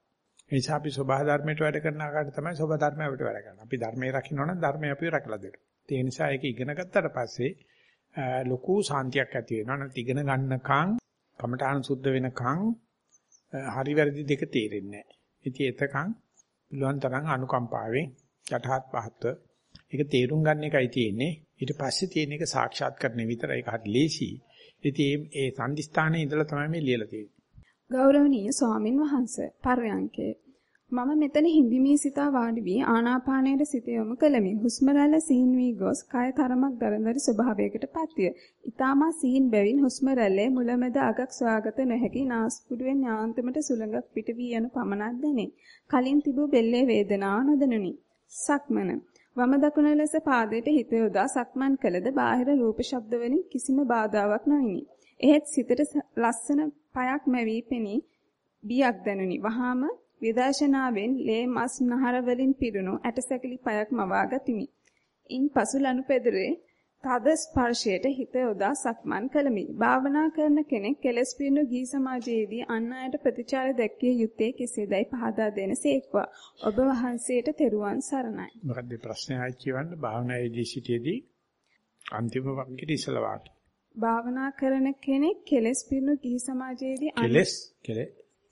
ඒ නිසා අපි ස්වභාව ධර්මයට වැඩ කරන ආකාරයට තමයි ස්වභාව ධර්මය අපිට වැඩ කරන්නේ. අපි ධර්මයේ රකින්න නම් ධර්මය අපිව රැකලා දෙන්න. ඒ නිසා ඒක ඉගෙන ගත්තට පස්සේ ලොකු සාන්තියක් ඇති වෙනවා. නැත්නම් ඉගෙන ගන්නකම් කමඨාන සුද්ධ වෙනකම් හරි වැරදි දෙක තේරෙන්නේ නැහැ. ඉතින් එතකන් පුළුවන් තරම් අනුකම්පාවෙන් යටහත් පහත්ව ඒක තේරුම් ගන්න එකයි තියෙන්නේ. ඊට පස්සේ තියෙන එක සාක්ෂාත් කරන්න විතරයි ඒක හරි ලේසි. ඉතින් ඒ සම්දිස්ථානයේ ඉඳලා තමයි මේ ලියලා තියෙන්නේ. ගෞරවනීය ස්වාමින් වහන්සේ පර්යංකේ මම මෙතන හිඳිමී සිතා වාඩි වී ආනාපානයට සිත යොමු කළමි. හුස්ම රැල්ල සිහින් වී ගොස් කය තරමක් දරදරි ස්වභාවයකට පත්විය. ඊටමා සිහින් බැවින් හුස්ම රැල්ලේ මුලමෙද අගක් සොයාගත නොහැකි නාස්පුඩුවෙන් යාන්තමට සුළඟක් පිට වී යන පමණක් දැනේ. කලින් තිබූ බෙල්ලේ වේදනාව නොදැනුනි. සක්මන වම දකුණ ලෙස පාදයට හිත යොදා සක්මන් කළද බාහිර රූප ශබ්ද වලින් කිසිම බාධාවක් නොවිනි. එහෙත් සිතට ලස්සන පයක් මැවි පෙනී බියක් දැනුනි. වහාම විදර්ශනාවෙන් ලේ මස් නහර වලින් පිරුණු ඇටසැකිලි පයක් මවා ගතිමි. ඉන් පසු ලනුපෙදුරේ තද ස්පර්ශයට හිත යොදා සක්මන් කළමි. භාවනා කරන කෙනෙක් කෙලස් පිරුණු ගී සමාජයේදී අන් අයට ප්‍රතිචාර දැක්විය යුත්තේ කෙසේදයි පහදා දෙනසේක්වා. ඔබ වහන්සේට තෙරුවන් සරණයි. මොකද ප්‍රශ්නය ආයි කියවන්න භාවනායේදී සිටියේදී අන්තිම වක්කෙට ඉස්සලා වාගේ. භාවනා කරන කෙනෙක් කෙලස් පිරුණු ගී සමාජයේදී කෙලස්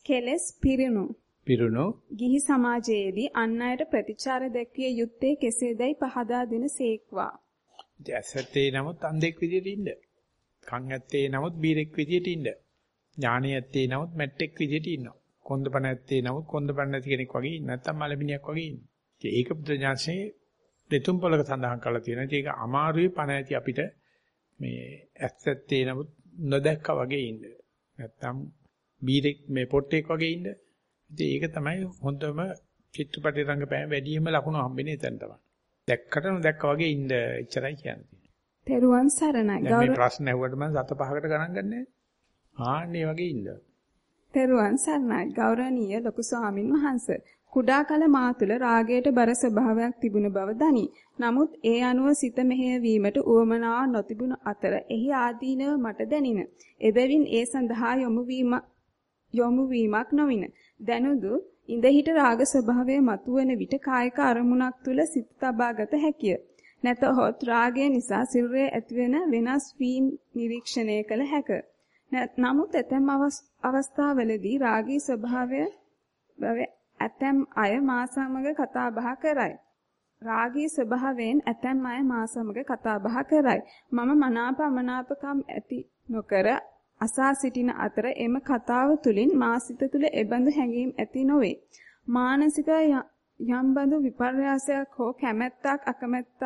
කෙලස් පිරුණු පිරුණු ගිහි සමාජයේදී අන් අයට ප්‍රතිචාර දැක්විය යුත්තේ කෙසේදයි පහදා දෙන සේක්වා. ඇසත්තේ නමුත් අන්ධෙක් විදියට ඉන්න. කන් ඇත්තේ නමුත් බීරෙක් විදියට ඉන්න. ඥානෙ ඇත්තේ නමුත් මැට්ටෙක් විදියට ඉන්නවා. කොන්දපණ ඇත්තේ නමුත් කොන්දපණ නැති කෙනෙක් වගේ ඉන්න. නැත්තම් මලමිනියක් වගේ ඉන්න. ඒක බුද්ධඥානසේ දෙතුන් පොලක සඳහන් කරලා තියෙනවා. ඒක අමාරුයි පණ ඇති අපිට මේ ඇත්තේ නමුත් නොදැක්කා වගේ ඉන්න. නැත්තම් බීරෙක් මේ පොට්ටෙක් වගේ ඉන්න. ඉතින් ඒක තමයි හොඳම චිත්‍රපටි රංගපෑම වැඩිම ලකුණු හම්බෙන්නේ එතන තමයි. දැක්කට නොදැක්ක වගේ ඉන්න එච්චරයි කියන්නේ. තෙරුවන් සරණයි. ගෞරව මේ ප්‍රශ්න ඇහුවට මම සත පහකට ගණන් ගන්නෑ. ආන්නේ වගේ ඉන්න. තෙරුවන් සරණයි. ගෞරවනීය ලොකු ස්වාමින් වහන්සේ. කුඩා කල මා තුළ රාගයට බර ස්වභාවයක් තිබුණ බව දනි. නමුත් ඒ අනුව සිත මෙහෙයවීමට උවමනාවක් නොතිබුණු අතර එහි ආදීනව මට දැනින. එබැවින් ඒ සඳහා යොමු වීම යොමු වීමක් නොවින. දැනුදු ඉඳහිට රාග ස්වභාවය මතුවන විට කායික අරමුණක් තුල සිත තබාගත හැකිය. නැතහොත් රාගය නිසා සිරුරේ ඇතිවෙන වෙනස් වීම් නිරීක්ෂණය කළ හැක. නමුත් ඇතැම් අවස්ථාවලදී රාගී ස්වභාවය ඇතැම් අය මා සමග කතා බහ කරයි. රාගී ස්වභාවයෙන් ඇතැම් අය මා සමග කතා බහ කරයි. මම මනාප අමනාපකම් ඇති නොකර අසා සිටින අතර එම කතාව තුළින් මා සිත තුළ එබඳු හැඟීම් ඇති නොවේ. මානසික යම් බඳු විපර්යාසයක් හෝ කැමැත්තක් අකමැත්තක්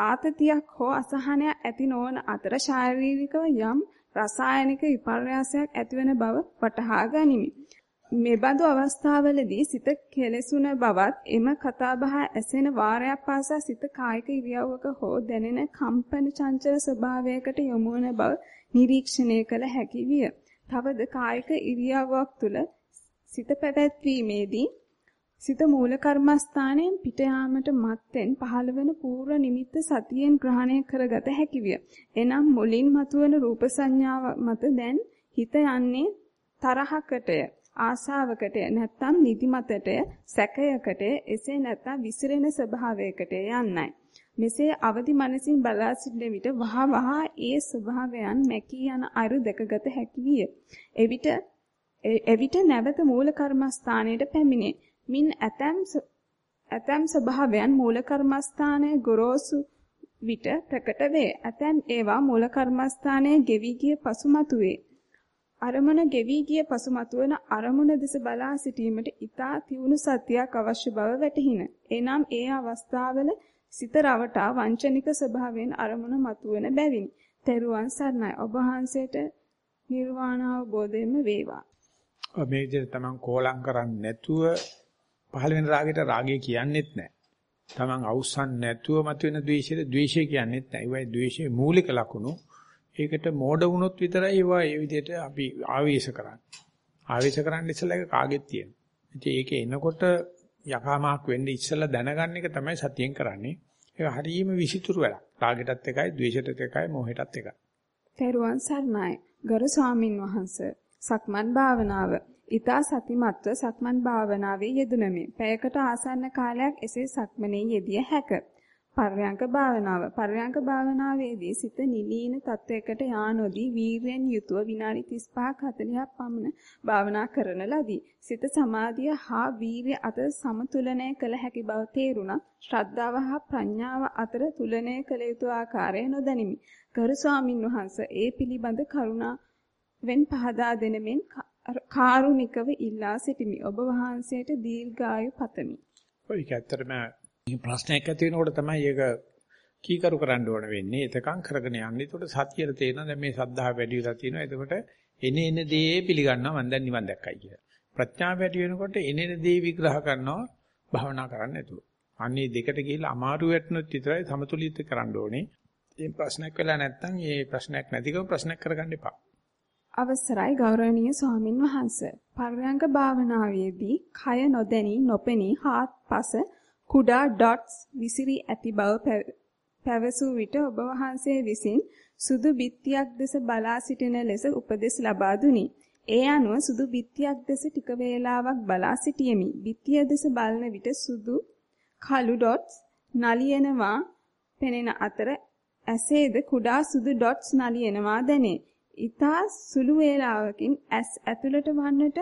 ආතතියක් හෝ අසහනයක් ඇති නොවන අතර ශාරීරිකව යම් රසායනික විපර්යාසයක් ඇතිවන බව වටහා ගනිමි. මෙබඳු අවස්ථාවලදී සිත කෙලෙසුන බවත් එම කතාබහ ඇසෙන වාරයක් පාසා සිත කායික ඉරියව්වක හෝ දැනෙන කම්පන චංචල ස්වභාවයකට යොමු වන බව නිරීක්ෂණය කළ හැකි විය. තවද කායික ඉරියව්වක් තුල සිත පැවැත්වීමේදී සිත මූල කර්මස්ථානයෙන් පිට යාමට මත්තෙන් පහළවන පූර්ව නිමිත්ත සතියෙන් ග්‍රහණය කරගත හැකි විය. එනම් මුලින් මතුවන රූප සංඥාව මත දැන් හිත යන්නේ තරහකටය, ආසාවකටය, නැත්නම් නිදිමතටය, සැකයකට, එසේ නැත්නම් විසිරෙන ස්වභාවයකට යන්නයි. මෙසේ අවදි මනසින් බලා සිටින විට වහ වහ ඒ ස්වභාවයන් මැකී යන අරු දැකගත හැකි විය. එවිට එවිට නැවත මූල කර්මස්ථානයට පැමිණේ. මින් ඇතම් ඇතම් ස්වභාවයන් මූල කර්මස්ථානයේ ගොරෝසු විට ප්‍රකට වේ. ඇතම් ඒවා මූල කර්මස්ථානයේ ගෙවි ගිය පසු මතුවේ. අරමුණ ගෙවි ගිය පසු මතුවන අරමුණ දෙස බලා සිටීමට ඊතා තියුණු සතියක් අවශ්‍ය බව වැටහින. එනම් ඒ අවස්ථාවල සිත රවටා වංචනික ස්වභාවයෙන් අරමුණ මතුවෙන බැවිනි. තෙරුවන් සරණයි. ඔබ වහන්සේට නිර්වාණ අවබෝධයෙන්ම වේවා. මේ විදිහට තමන් කෝලම් කරන්නේ නැතුව පහළ වෙන රාගයට රාගය කියන්නේත් නැහැ. තමන් අවසන් නැතුව මතුවෙන ද්වේෂයට ද්වේෂය කියන්නේත් නැහැ. ඒවයි ද්වේෂයේ මූලික ලක්ෂණ. ඒකට මෝඩ වුණොත් විතරයි ඒවා ඒ විදිහට අපි ආවේශ කරන්නේ. ආවේශ කරන්න ඉස්සෙල්ලා ඒක කාගෙත් තියෙනවා. ඉතින් ඒක එනකොට යකාමාක් වෙන්න ඉස්සෙල්ලා දැනගන්න එක තමයි සතියෙන් කරන්නේ. ඒක හරියම විසිතුරු වැඩක්. රාගෙටත් එකයි, ද්වේෂෙටත් එකයි, මොහෙටත් එකයි. තෙරුවන් සරණයි. ගරු ස්වාමින් වහන්සේ. සක්මන් භාවනාව. ඊතා සතිමත්ව සක්මන් භාවනාවේ යෙදුණමි. පැයකට ආසන්න කාලයක් එසේ සක්මනේ යෙදිය හැකිය. පර්යංක භාවනාව. පර්යංක භාවනාවේදී සිත නිලීන තත්වයකට යා නොදී වීරයෙන් යුතුව විනාඩි 35ක් 40ක් පමණ භාවනා කරන ලදී. සිත සමාධිය හා වීරිය අතර සමතුලනය කළ හැකි බව තේරුණා. ශ්‍රද්ධාව හා ප්‍රඥාව අතර තුලනය කළ යුතු ආකාරය නොදනිමි. ගරු ස්වාමින් වහන්සේ ඒ පිළිබඳ කරුණාවෙන් පහදා දෙනමින් කාරුණිකව ඉල්ලා සිටිමි. ඔබ වහන්සේට දීර්ඝායු පතමි. ඔය ඇත්තටම ප්‍රශ්නයක් ඇති වෙනකොට තමයි ඒක කීකරු කරන්න ඕන වෙන්නේ. එතකන් කරගෙන යන්න. ඒකට සතියට තේරෙනවා දැන් මේ සද්ධා වැඩි වෙලා තියෙනවා. එතකොට එනේ එන දේ පිළිගන්නවා මම දැන් නිවන් දැක්කයි කියලා. ප්‍රඥාව වැඩි වෙනකොට එනේ එන දේ විග්‍රහ කරනවා භවනා කරන්න නැතුව. අන්නේ දෙකට ගිහිල්ලා අමාරු වැටුනොත් විතරයි සමතුලිත කරන්න ඕනේ. මේ ප්‍රශ්නයක් වෙලා නැත්නම් මේ ප්‍රශ්නයක් නැතිකම ප්‍රශ්නයක් කරගන්න එපා. අවසරයි ගෞරවනීය ස්වාමින් වහන්සේ. පර්යංග භාවනාවේදී කය නොදැනී නොපෙනී හාත්පස කුඩා ඩොට්ස් විසිරී ඇති බව පැවසූ විට ඔබ වහන්සේ විසින් සුදු බිත්තියක් දෙස බලා සිටින ලෙස උපදෙස් ලබා දුනි. ඒ අනුව සුදු බිත්තියක් දෙස ටික වේලාවක් බලා සිටියෙමි. බිත්තිය දෙස බලන විට සුදු කළු ඩොට්ස් නලියනවා පෙනෙන අතර ඇසේද කුඩා සුදු ඩොට්ස් නලියනවා දැනේ. ඊතා සුළු වේලාවකින් ඇස් ඇතුළට වන්නට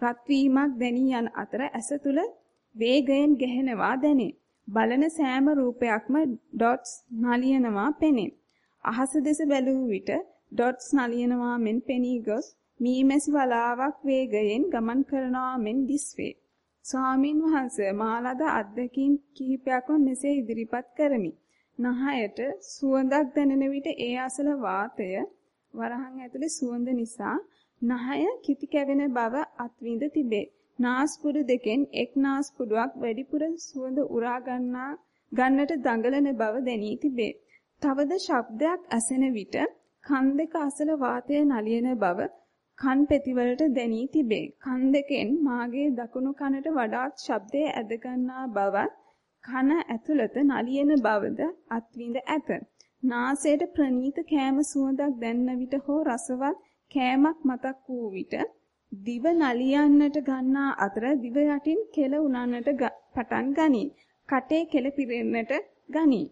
රත් වීමක් දැනී යන අතර ඇස තුල වේගයෙන් ගැහෙනවා දැනේ. බලන සෑම රූපයක්ම ඩොට්ස් නලියනවා පෙනේ. අහස දෙස බැලූ විට ඩොට්ස් නලියනවා මෙන් පෙනී ගොස් මීමැසි වලාවක් වේගයෙන් ගමන් කරනවා මෙන් දිස්වේ. ස්වාමින් වහන්සේ මාලද අත්දැකීම් කිහිපයක්ම මෙසේ ඉදිරිපත් කරමි. නහයට සුවඳක් දැනෙන විට ඒ අසල වාතය වරහන් ඇතුලේ සුවඳ නිසා නහය කිති කැවෙන බව අත්විඳ තිබේ. නාස්පුඩු දෙකෙන් එක් නාස්පුඩුවක් වැඩිපුර සුවඳ උරා ගන්නා ගන්නට දඟලන බව දැනී තිබේ. තවද ශබ්දයක් ඇසෙන විට කන් දෙක අසල වාතය නලියන බව කන් පෙතිවලට දැනී තිබේ. කන් දෙකෙන් මාගේ දකුණු කනට වඩාත් ශබ්දය ඇද ගන්නා බවත් කන ඇතුළත නලියන බවද අත්විඳ ඇත. නාසයට ප්‍රනීත කෑම සුවඳක් දැන්න විට හෝ රසවත් කෑමක් මතක් වූ විට දිව නලියන්නට ගන්නා අතර දිව යටින් කෙල උනන්නට පටන් ගනී. කටේ කෙල පිරෙන්නට ගනී.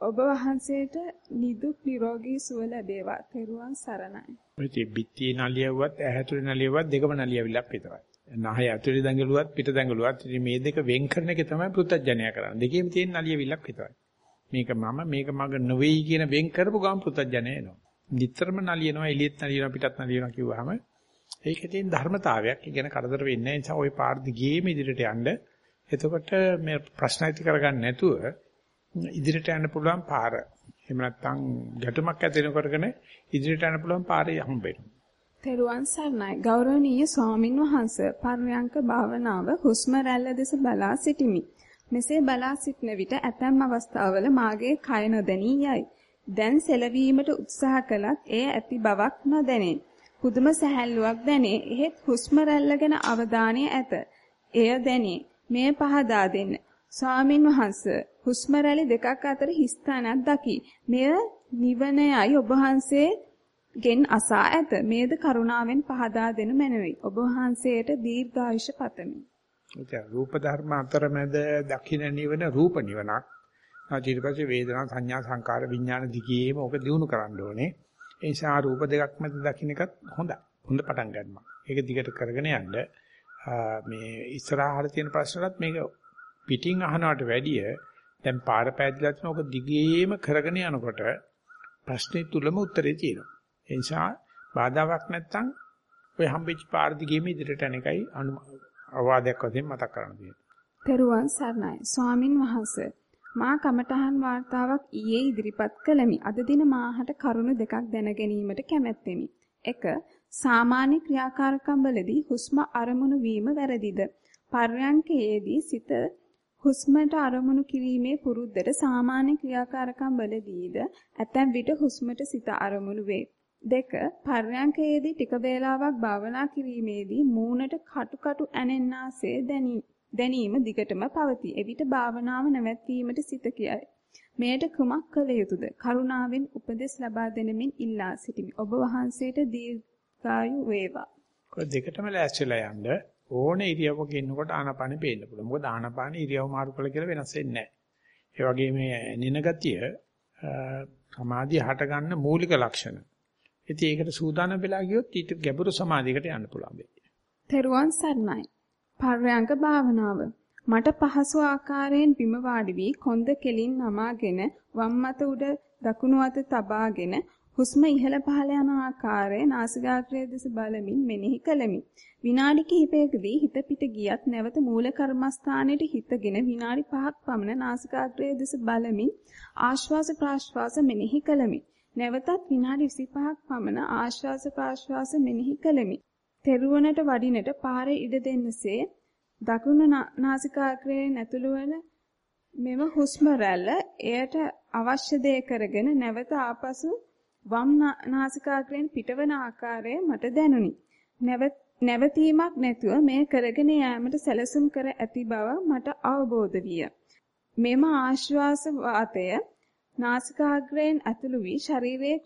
ඔබ වහන්සේට නිදුක් නිරෝගී සුව ලැබේවා. තෙරුවන් සරණයි. ඔය බිත්තියේ නලියවුවත් ඇහැතුලේ නලියවුවත් දෙකම නලියවිලක් විතරයි. නහය ඇතුලේ දඟලුවත් පිට දඟලුවත් මේ දෙක වෙන් කරන එක තමයි පෘථජ්ජනය කරන්නේ. දෙකේම තියෙන නලියවිලක් විතරයි. මේක මම මේක මග නොවේයි කියන වෙන් කරපු ගමන් පෘථජ්ජනය එනවා. නිතරම නලියනවා එළියෙත් නලියනවා පිටත් නලියනවා කිව්වහම ඒකේ තියෙන ධර්මතාවයක් ඉගෙන කරදර වෙන්නේ නැහැ. නිසා ওই පාර දිගේම ඉදිරියට යන්න. එතකොට මේ ප්‍රශ්න ඇති කරගන්න නැතුව ඉදිරියට යන්න පුළුවන් පාර. එහෙම නැත්නම් ගැටුමක් ඇති කරගෙන ඉදිරියට යන්න පුළුවන් පාරේ හම්බ වෙනවා. තෙරුවන් සරණයි ගෞරවනීය ස්වාමින් වහන්සේ පර්යංක භාවනාව හුස්ම රැල්ල දෙස බලා සිටිමි. මෙසේ බලා සිටන විට ඇතැම් අවස්ථාවල මාගේ කය නොදැනී යයි. දැන් සෙලවීමට උත්සාහ කළත් එය ඇති බවක් නොදැනේ. පුදුම සැහැල්ලුවක් දැනේ. එහෙත් හුස්ම රැල්ල ගැන අවධානය ඇත. එය දැනේ. මෙය පහදා දෙන්න. ස්වාමින් වහන්සේ හුස්ම රැලි දෙකක් අතර හිස්තැනක් දකි. මෙය නිවනයයි ඔබ වහන්සේ ගෙන් අසා ඇත. මේද කරුණාවෙන් පහදා දෙනු මැනවි. ඔබ වහන්සේට දීර්ඝායුෂ පතමි. ඒ රූප ධර්ම අතරමැද දකින්න නිවන රූප නිවනක්. ඊට පස්සේ වේදනා සංඥා සංකාර විඥාන දිගේම ඕක දිනු කරන්න ඕනේ. ඒ නිසා රූප දෙකක් මැද දකින්න එකත් හොඳයි. හොඳ පටන් ගන්නවා. ඒක දිගට කරගෙන යන්න මේ ඉස්සරහට තියෙන ප්‍රශ්නලත් මේක පිටින් අහනවට වැඩිය දැන් පාර පෑදිලා තියෙන ඔක දිගේම කරගෙන යනකොට ප්‍රශ්නේ තුලම උත්තරේ තියෙනවා. ඒ නිසා බාධාවක් නැත්තම් ඔය හම්බෙච්ච පාර දිගේම ඉදිරියට යන එකයි අවවාදයක් වශයෙන් මතක් කරන්න තියෙන්නේ. තෙරුවන් සරණයි. ස්වාමින් වහන්සේ මා කමඨහන් වார்த்தාවක් ඊයේ ඉදිරිපත් කළමි. අද දින මාහට කරුණු දෙකක් දැන ගැනීමට කැමැත්තෙමි. 1. සාමාන්‍ය ක්‍රියාකාරකම් වලදී හුස්ම අරමුණු වීම වැරදිද? පර්යන්කයේදී සිත හුස්මට අරමුණු කිරීමේ පුරුද්දට සාමාන්‍ය ක්‍රියාකාරකම් වලදීද ඇතැම් විට හුස්මට සිත අරමුණු වේ. 2. පර්යන්කයේදී ටික වේලාවක් භාවනා කිරීමේදී මූණට කටු කටු ඇනෙන්නාසේ දැනේ. දැනීම දිගටම පවතී. එවිට භාවනාව නැවැත්වීමට සිත කියයි. මෙයට කුමක් කළ යුතුද? කරුණාවෙන් උපදෙස් ලබා දෙනමින් ඉල්ලා සිටිමි. ඔබ වහන්සේට දීර්ඝායු වේවා. ඔය දෙකටම ලෑස්තිලා යන්න ඕනේ ඉරියව්වක ඉන්නකොට ආනාපානෙ පේන්න පුළුවන්. මොකද ආනාපානෙ ඉරියව් මාරු කළ කියලා වෙනස් වෙන්නේ නැහැ. ඒ වගේ මේ නිනගතිය සමාධිය හට ගන්න මූලික ලක්ෂණ. ඉතින් ඒකට සූදානම් වෙලා ගියොත් ඊට ගැඹුරු සමාධියකට යන්න පුළුවන් වෙයි. තෙරුවන් සරණයි. පර්යංක භාවනාව. මට පහසු ආකාරයෙන් බිම වාඩි වී කොන්ද කෙලින් නමාගෙන වම් අත උඩ දකුණු අත තබාගෙන හුස්ම ඉහළ පහළ යන ආකාරය නාසිකාග්‍රය දෙස බලමින් මෙනෙහි කළෙමි. විනාඩි කිහිපයකදී හිත පිට ගියත් නැවත මූල කර්මස්ථානයේ හිතගෙන විනාඩි 5ක් පමණ නාසිකාග්‍රය දෙස බලමින් ආශ්වාස ප්‍රාශ්වාස මෙනෙහි කළෙමි. නැවතත් විනාඩි 25ක් පමණ ආශ්වාස ප්‍රාශ්වාස මෙනෙහි කළෙමි. තෙරුවනට වඩිනට පාරේ ඉඩ දෙන්නසේ දකුණු නාසිකාග්‍රයේ නැතුළු වන මෙම හුස්ම රැල්ල එයට අවශ්‍ය දේ කරගෙන නැවත ආපසු වම් නාසිකාග්‍රයෙන් පිටවන ආකාරය මට දැනුනි. නැවතීමක් නැතුව මේ කරගෙන යාමට සැලසුම් කර ඇති බව මට අවබෝධ විය. මෙම ආශ්වාස වාතය නාසිකාග්‍රයෙන් ඇතුළු වී ශරීරයේ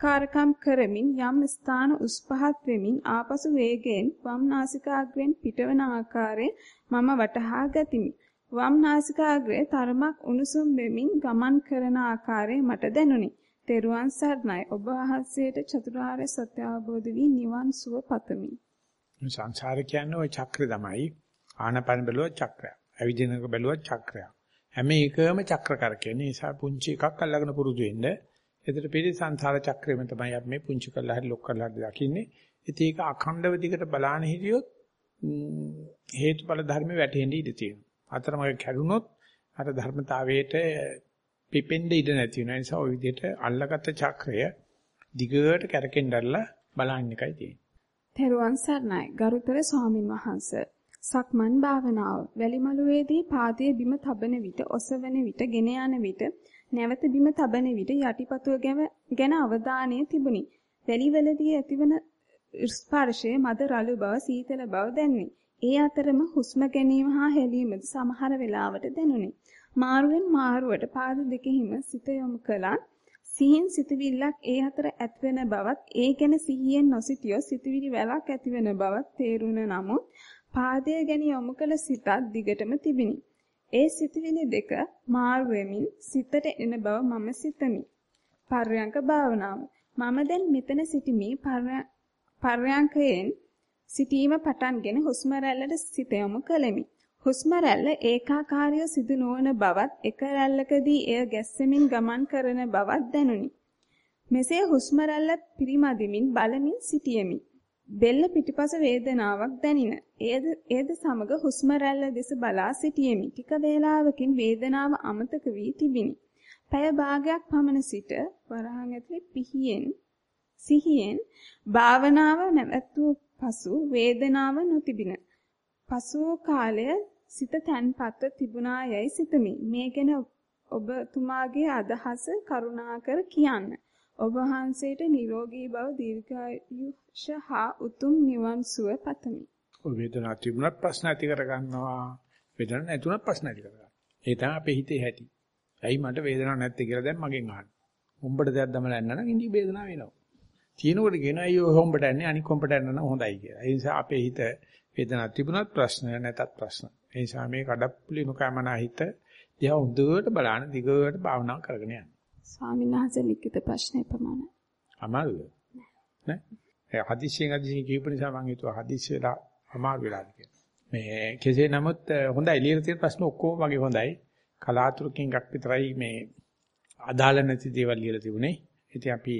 ක්‍රියාකාරකම් කරමින් යම් ස්ථාන උස් පහත් වෙමින් ආපසු වේගයෙන් වම් නාසිකාග්‍රයෙන් පිටවන ආකාරය මම වටහා ගතිමි. වම් නාසිකාග්‍රය තරමක් උණුසුම් වෙමින් ගමන් කරන ආකාරය මට දැනුනි. තෙරුවන් සරණයි ඔබ වහන්සේට චතුරාර්ය සත්‍ය අවබෝධ වී නිවන් සුව පතමි. සංසාර කියන්නේ ওই චක්‍රය තමයි. ආනපන බැලුවා චක්‍රය. අවිදිනක බැලුවා චක්‍රය. හැම එකම චක්‍ර කරකෙන නිසා පුංචි එකක් අල්ලගෙන පුරුදු වෙන්න. එතන පිළි සංසාර චක්‍රෙම තමයි අපි මේ පුංචි කරලා හරි ලොක් කරලා හරි දකින්නේ. ඉතින් ඒක අඛණ්ඩව දිගට බලාන හිටියොත් හේතුඵල ධර්ම වැටෙන්න ඉඩ තියෙනවා. අතරමඟ කැඩුනොත් අර ධර්මතාවයට පිපෙන්න ඉඩ නැති වෙන නිසා ওই විදිහට අල්ලගත්ත චක්‍රය දිගට කැරකෙන්නදලා බලන්න එකයි තියෙන්නේ. තෙරුවන් සරණයි ගරුතර ස්වාමින් වහන්සේ. සක්මන් භාවනාව වැලිමලුවේදී පාදයේ බිම තබන විට ඔසවන විට ගෙන යන විට නැවත බිම තබන විට යටිපතුව ගැන අවධානය තිබුණි. වැලිවලදී ඇතිවන ස්පර්ශයේ මද රළු බව සීතල බව දැනුනි. ඒ අතරම හුස්ම ගැනීම හා හෙලීමද සමහර වෙලාවට දැනුනි. මාරුවෙන් මාරුවට පාද දෙකෙහිම සිත යොමු කළත් සිහින් සිතවිල්ලක් ඒ අතර ඇත්වෙන බවත් ඒ ගැන සිහියෙන් නොසිටියොත් සිතවිලි වැලක් ඇතිවෙන බවත් තේරුණ නමුත් පාදය ගැන යොමු කළ සිතත් දිගටම තිබිනි. ඒ සිතවිලි දෙක මාරු වෙමින් සිතට එන බව මම සිතමි. පර්යංක භාවනාව. මම දැන් මෙතන සිටිමි පර්යංකයෙන් සිටීම පටන්ගෙන හුස්ම රැල්ලට සිත යොමු කළෙමි. හුස්ම රැල්ල ඒකාකාරීව සිදු නොවන බවත් එක රැල්ලකදී එය ගැස්සෙමින් ගමන් කරන බවත් දැනුනි. මෙසේ හුස්ම රැල්ල පිරිමදිමින් බලමින් සිටියෙමි. බෙල්ල පිටිපස වේදනාවක් දැනින. එයද එයද සමග හුස්ම රැල්ල දෙස බලා සිටියෙමි. ටික වේලාවකින් වේදනාව අමතක වී තිබිනි. පැය භාගයක් පමණ සිට වරහන් ඇතුලේ පිහියෙන් සිහියෙන් භාවනාව නැවැත්වූ පසු වේදනාව නොතිබින. පසුව කාලය සිත තැන්පත්ව තිබුණා යයි සිතමි. මේ ගැන ඔබතුමාගේ අදහස කරුණාකර කියන්න. ඔබ වහන්සේට නිරෝගී බව දීර්ඝායුෂ හා උතුම් නිවන් සුව පතමි. ඔය වේදනාව තිබුණත් ප්‍රශ්න ඇති කර ගන්නවා. වේදනාවක් නැතුණත් ප්‍රශ්න ඇති කර ගන්නවා. ඒ තමයි අපේ හිතේ හැටි. ඇයි මට වේදනාවක් නැත්තේ කියලා දැන් මගෙන් අහන්න. හොම්බට දෙයක් දමලා යන්න නම් ඉඳි වේදනාව එනවා. තියෙනකොට කියනවා අයියෝ හොම්බට යන්නේ අනික හොම්බට යන්න නම් හොඳයි කියලා. ඒ නිසා අපේ හිත වේදනාවක් තිබුණත් ප්‍රශ්න නැතත් ප්‍රශ්න. ඒ නිසා මේ කඩප්පුලි නොකමනා හිත දිහා හොඳට බලන දිගට භාවනා කරගෙන යන්න. ස්වාමීන් වහන්සේ ලිඛිත ප්‍රශ්නේ පමණයි. අමාරුද? නෑ. ඒ හදිස්සියෙන් හදිස්සියෙන් කියපු නිසා මම හිතුවා හදිස්සි වෙලා අමාරු වෙලාද කියලා. මේ කෙසේ නමුත් හොඳයි එළියට තියෙන ප්‍රශ්න ඔක්කොම වගේ හොඳයි. කලාතුරකින් එකක් විතරයි මේ අදාළ නැති දේවල් ලියලා තිබුණේ. ඉතින් අපි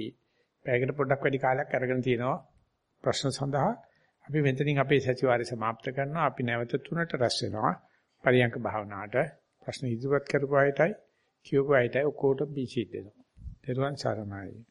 පැයකට පොඩ්ඩක් වැඩි කාලයක් අරගෙන තියෙනවා ප්‍රශ්න සඳහා. අපි මෙතනින් අපේ සතිವಾರය સમાપ્ત කරනවා. අපි නැවත තුනට රැස් වෙනවා. පරියංක භාවනාවට ප්‍රශ්න ඉදිරිපත් කරපු අයටයි කියපු අයටයි ඔක්කොටම බීචි දෙනවා. දරුවන් සරණයි.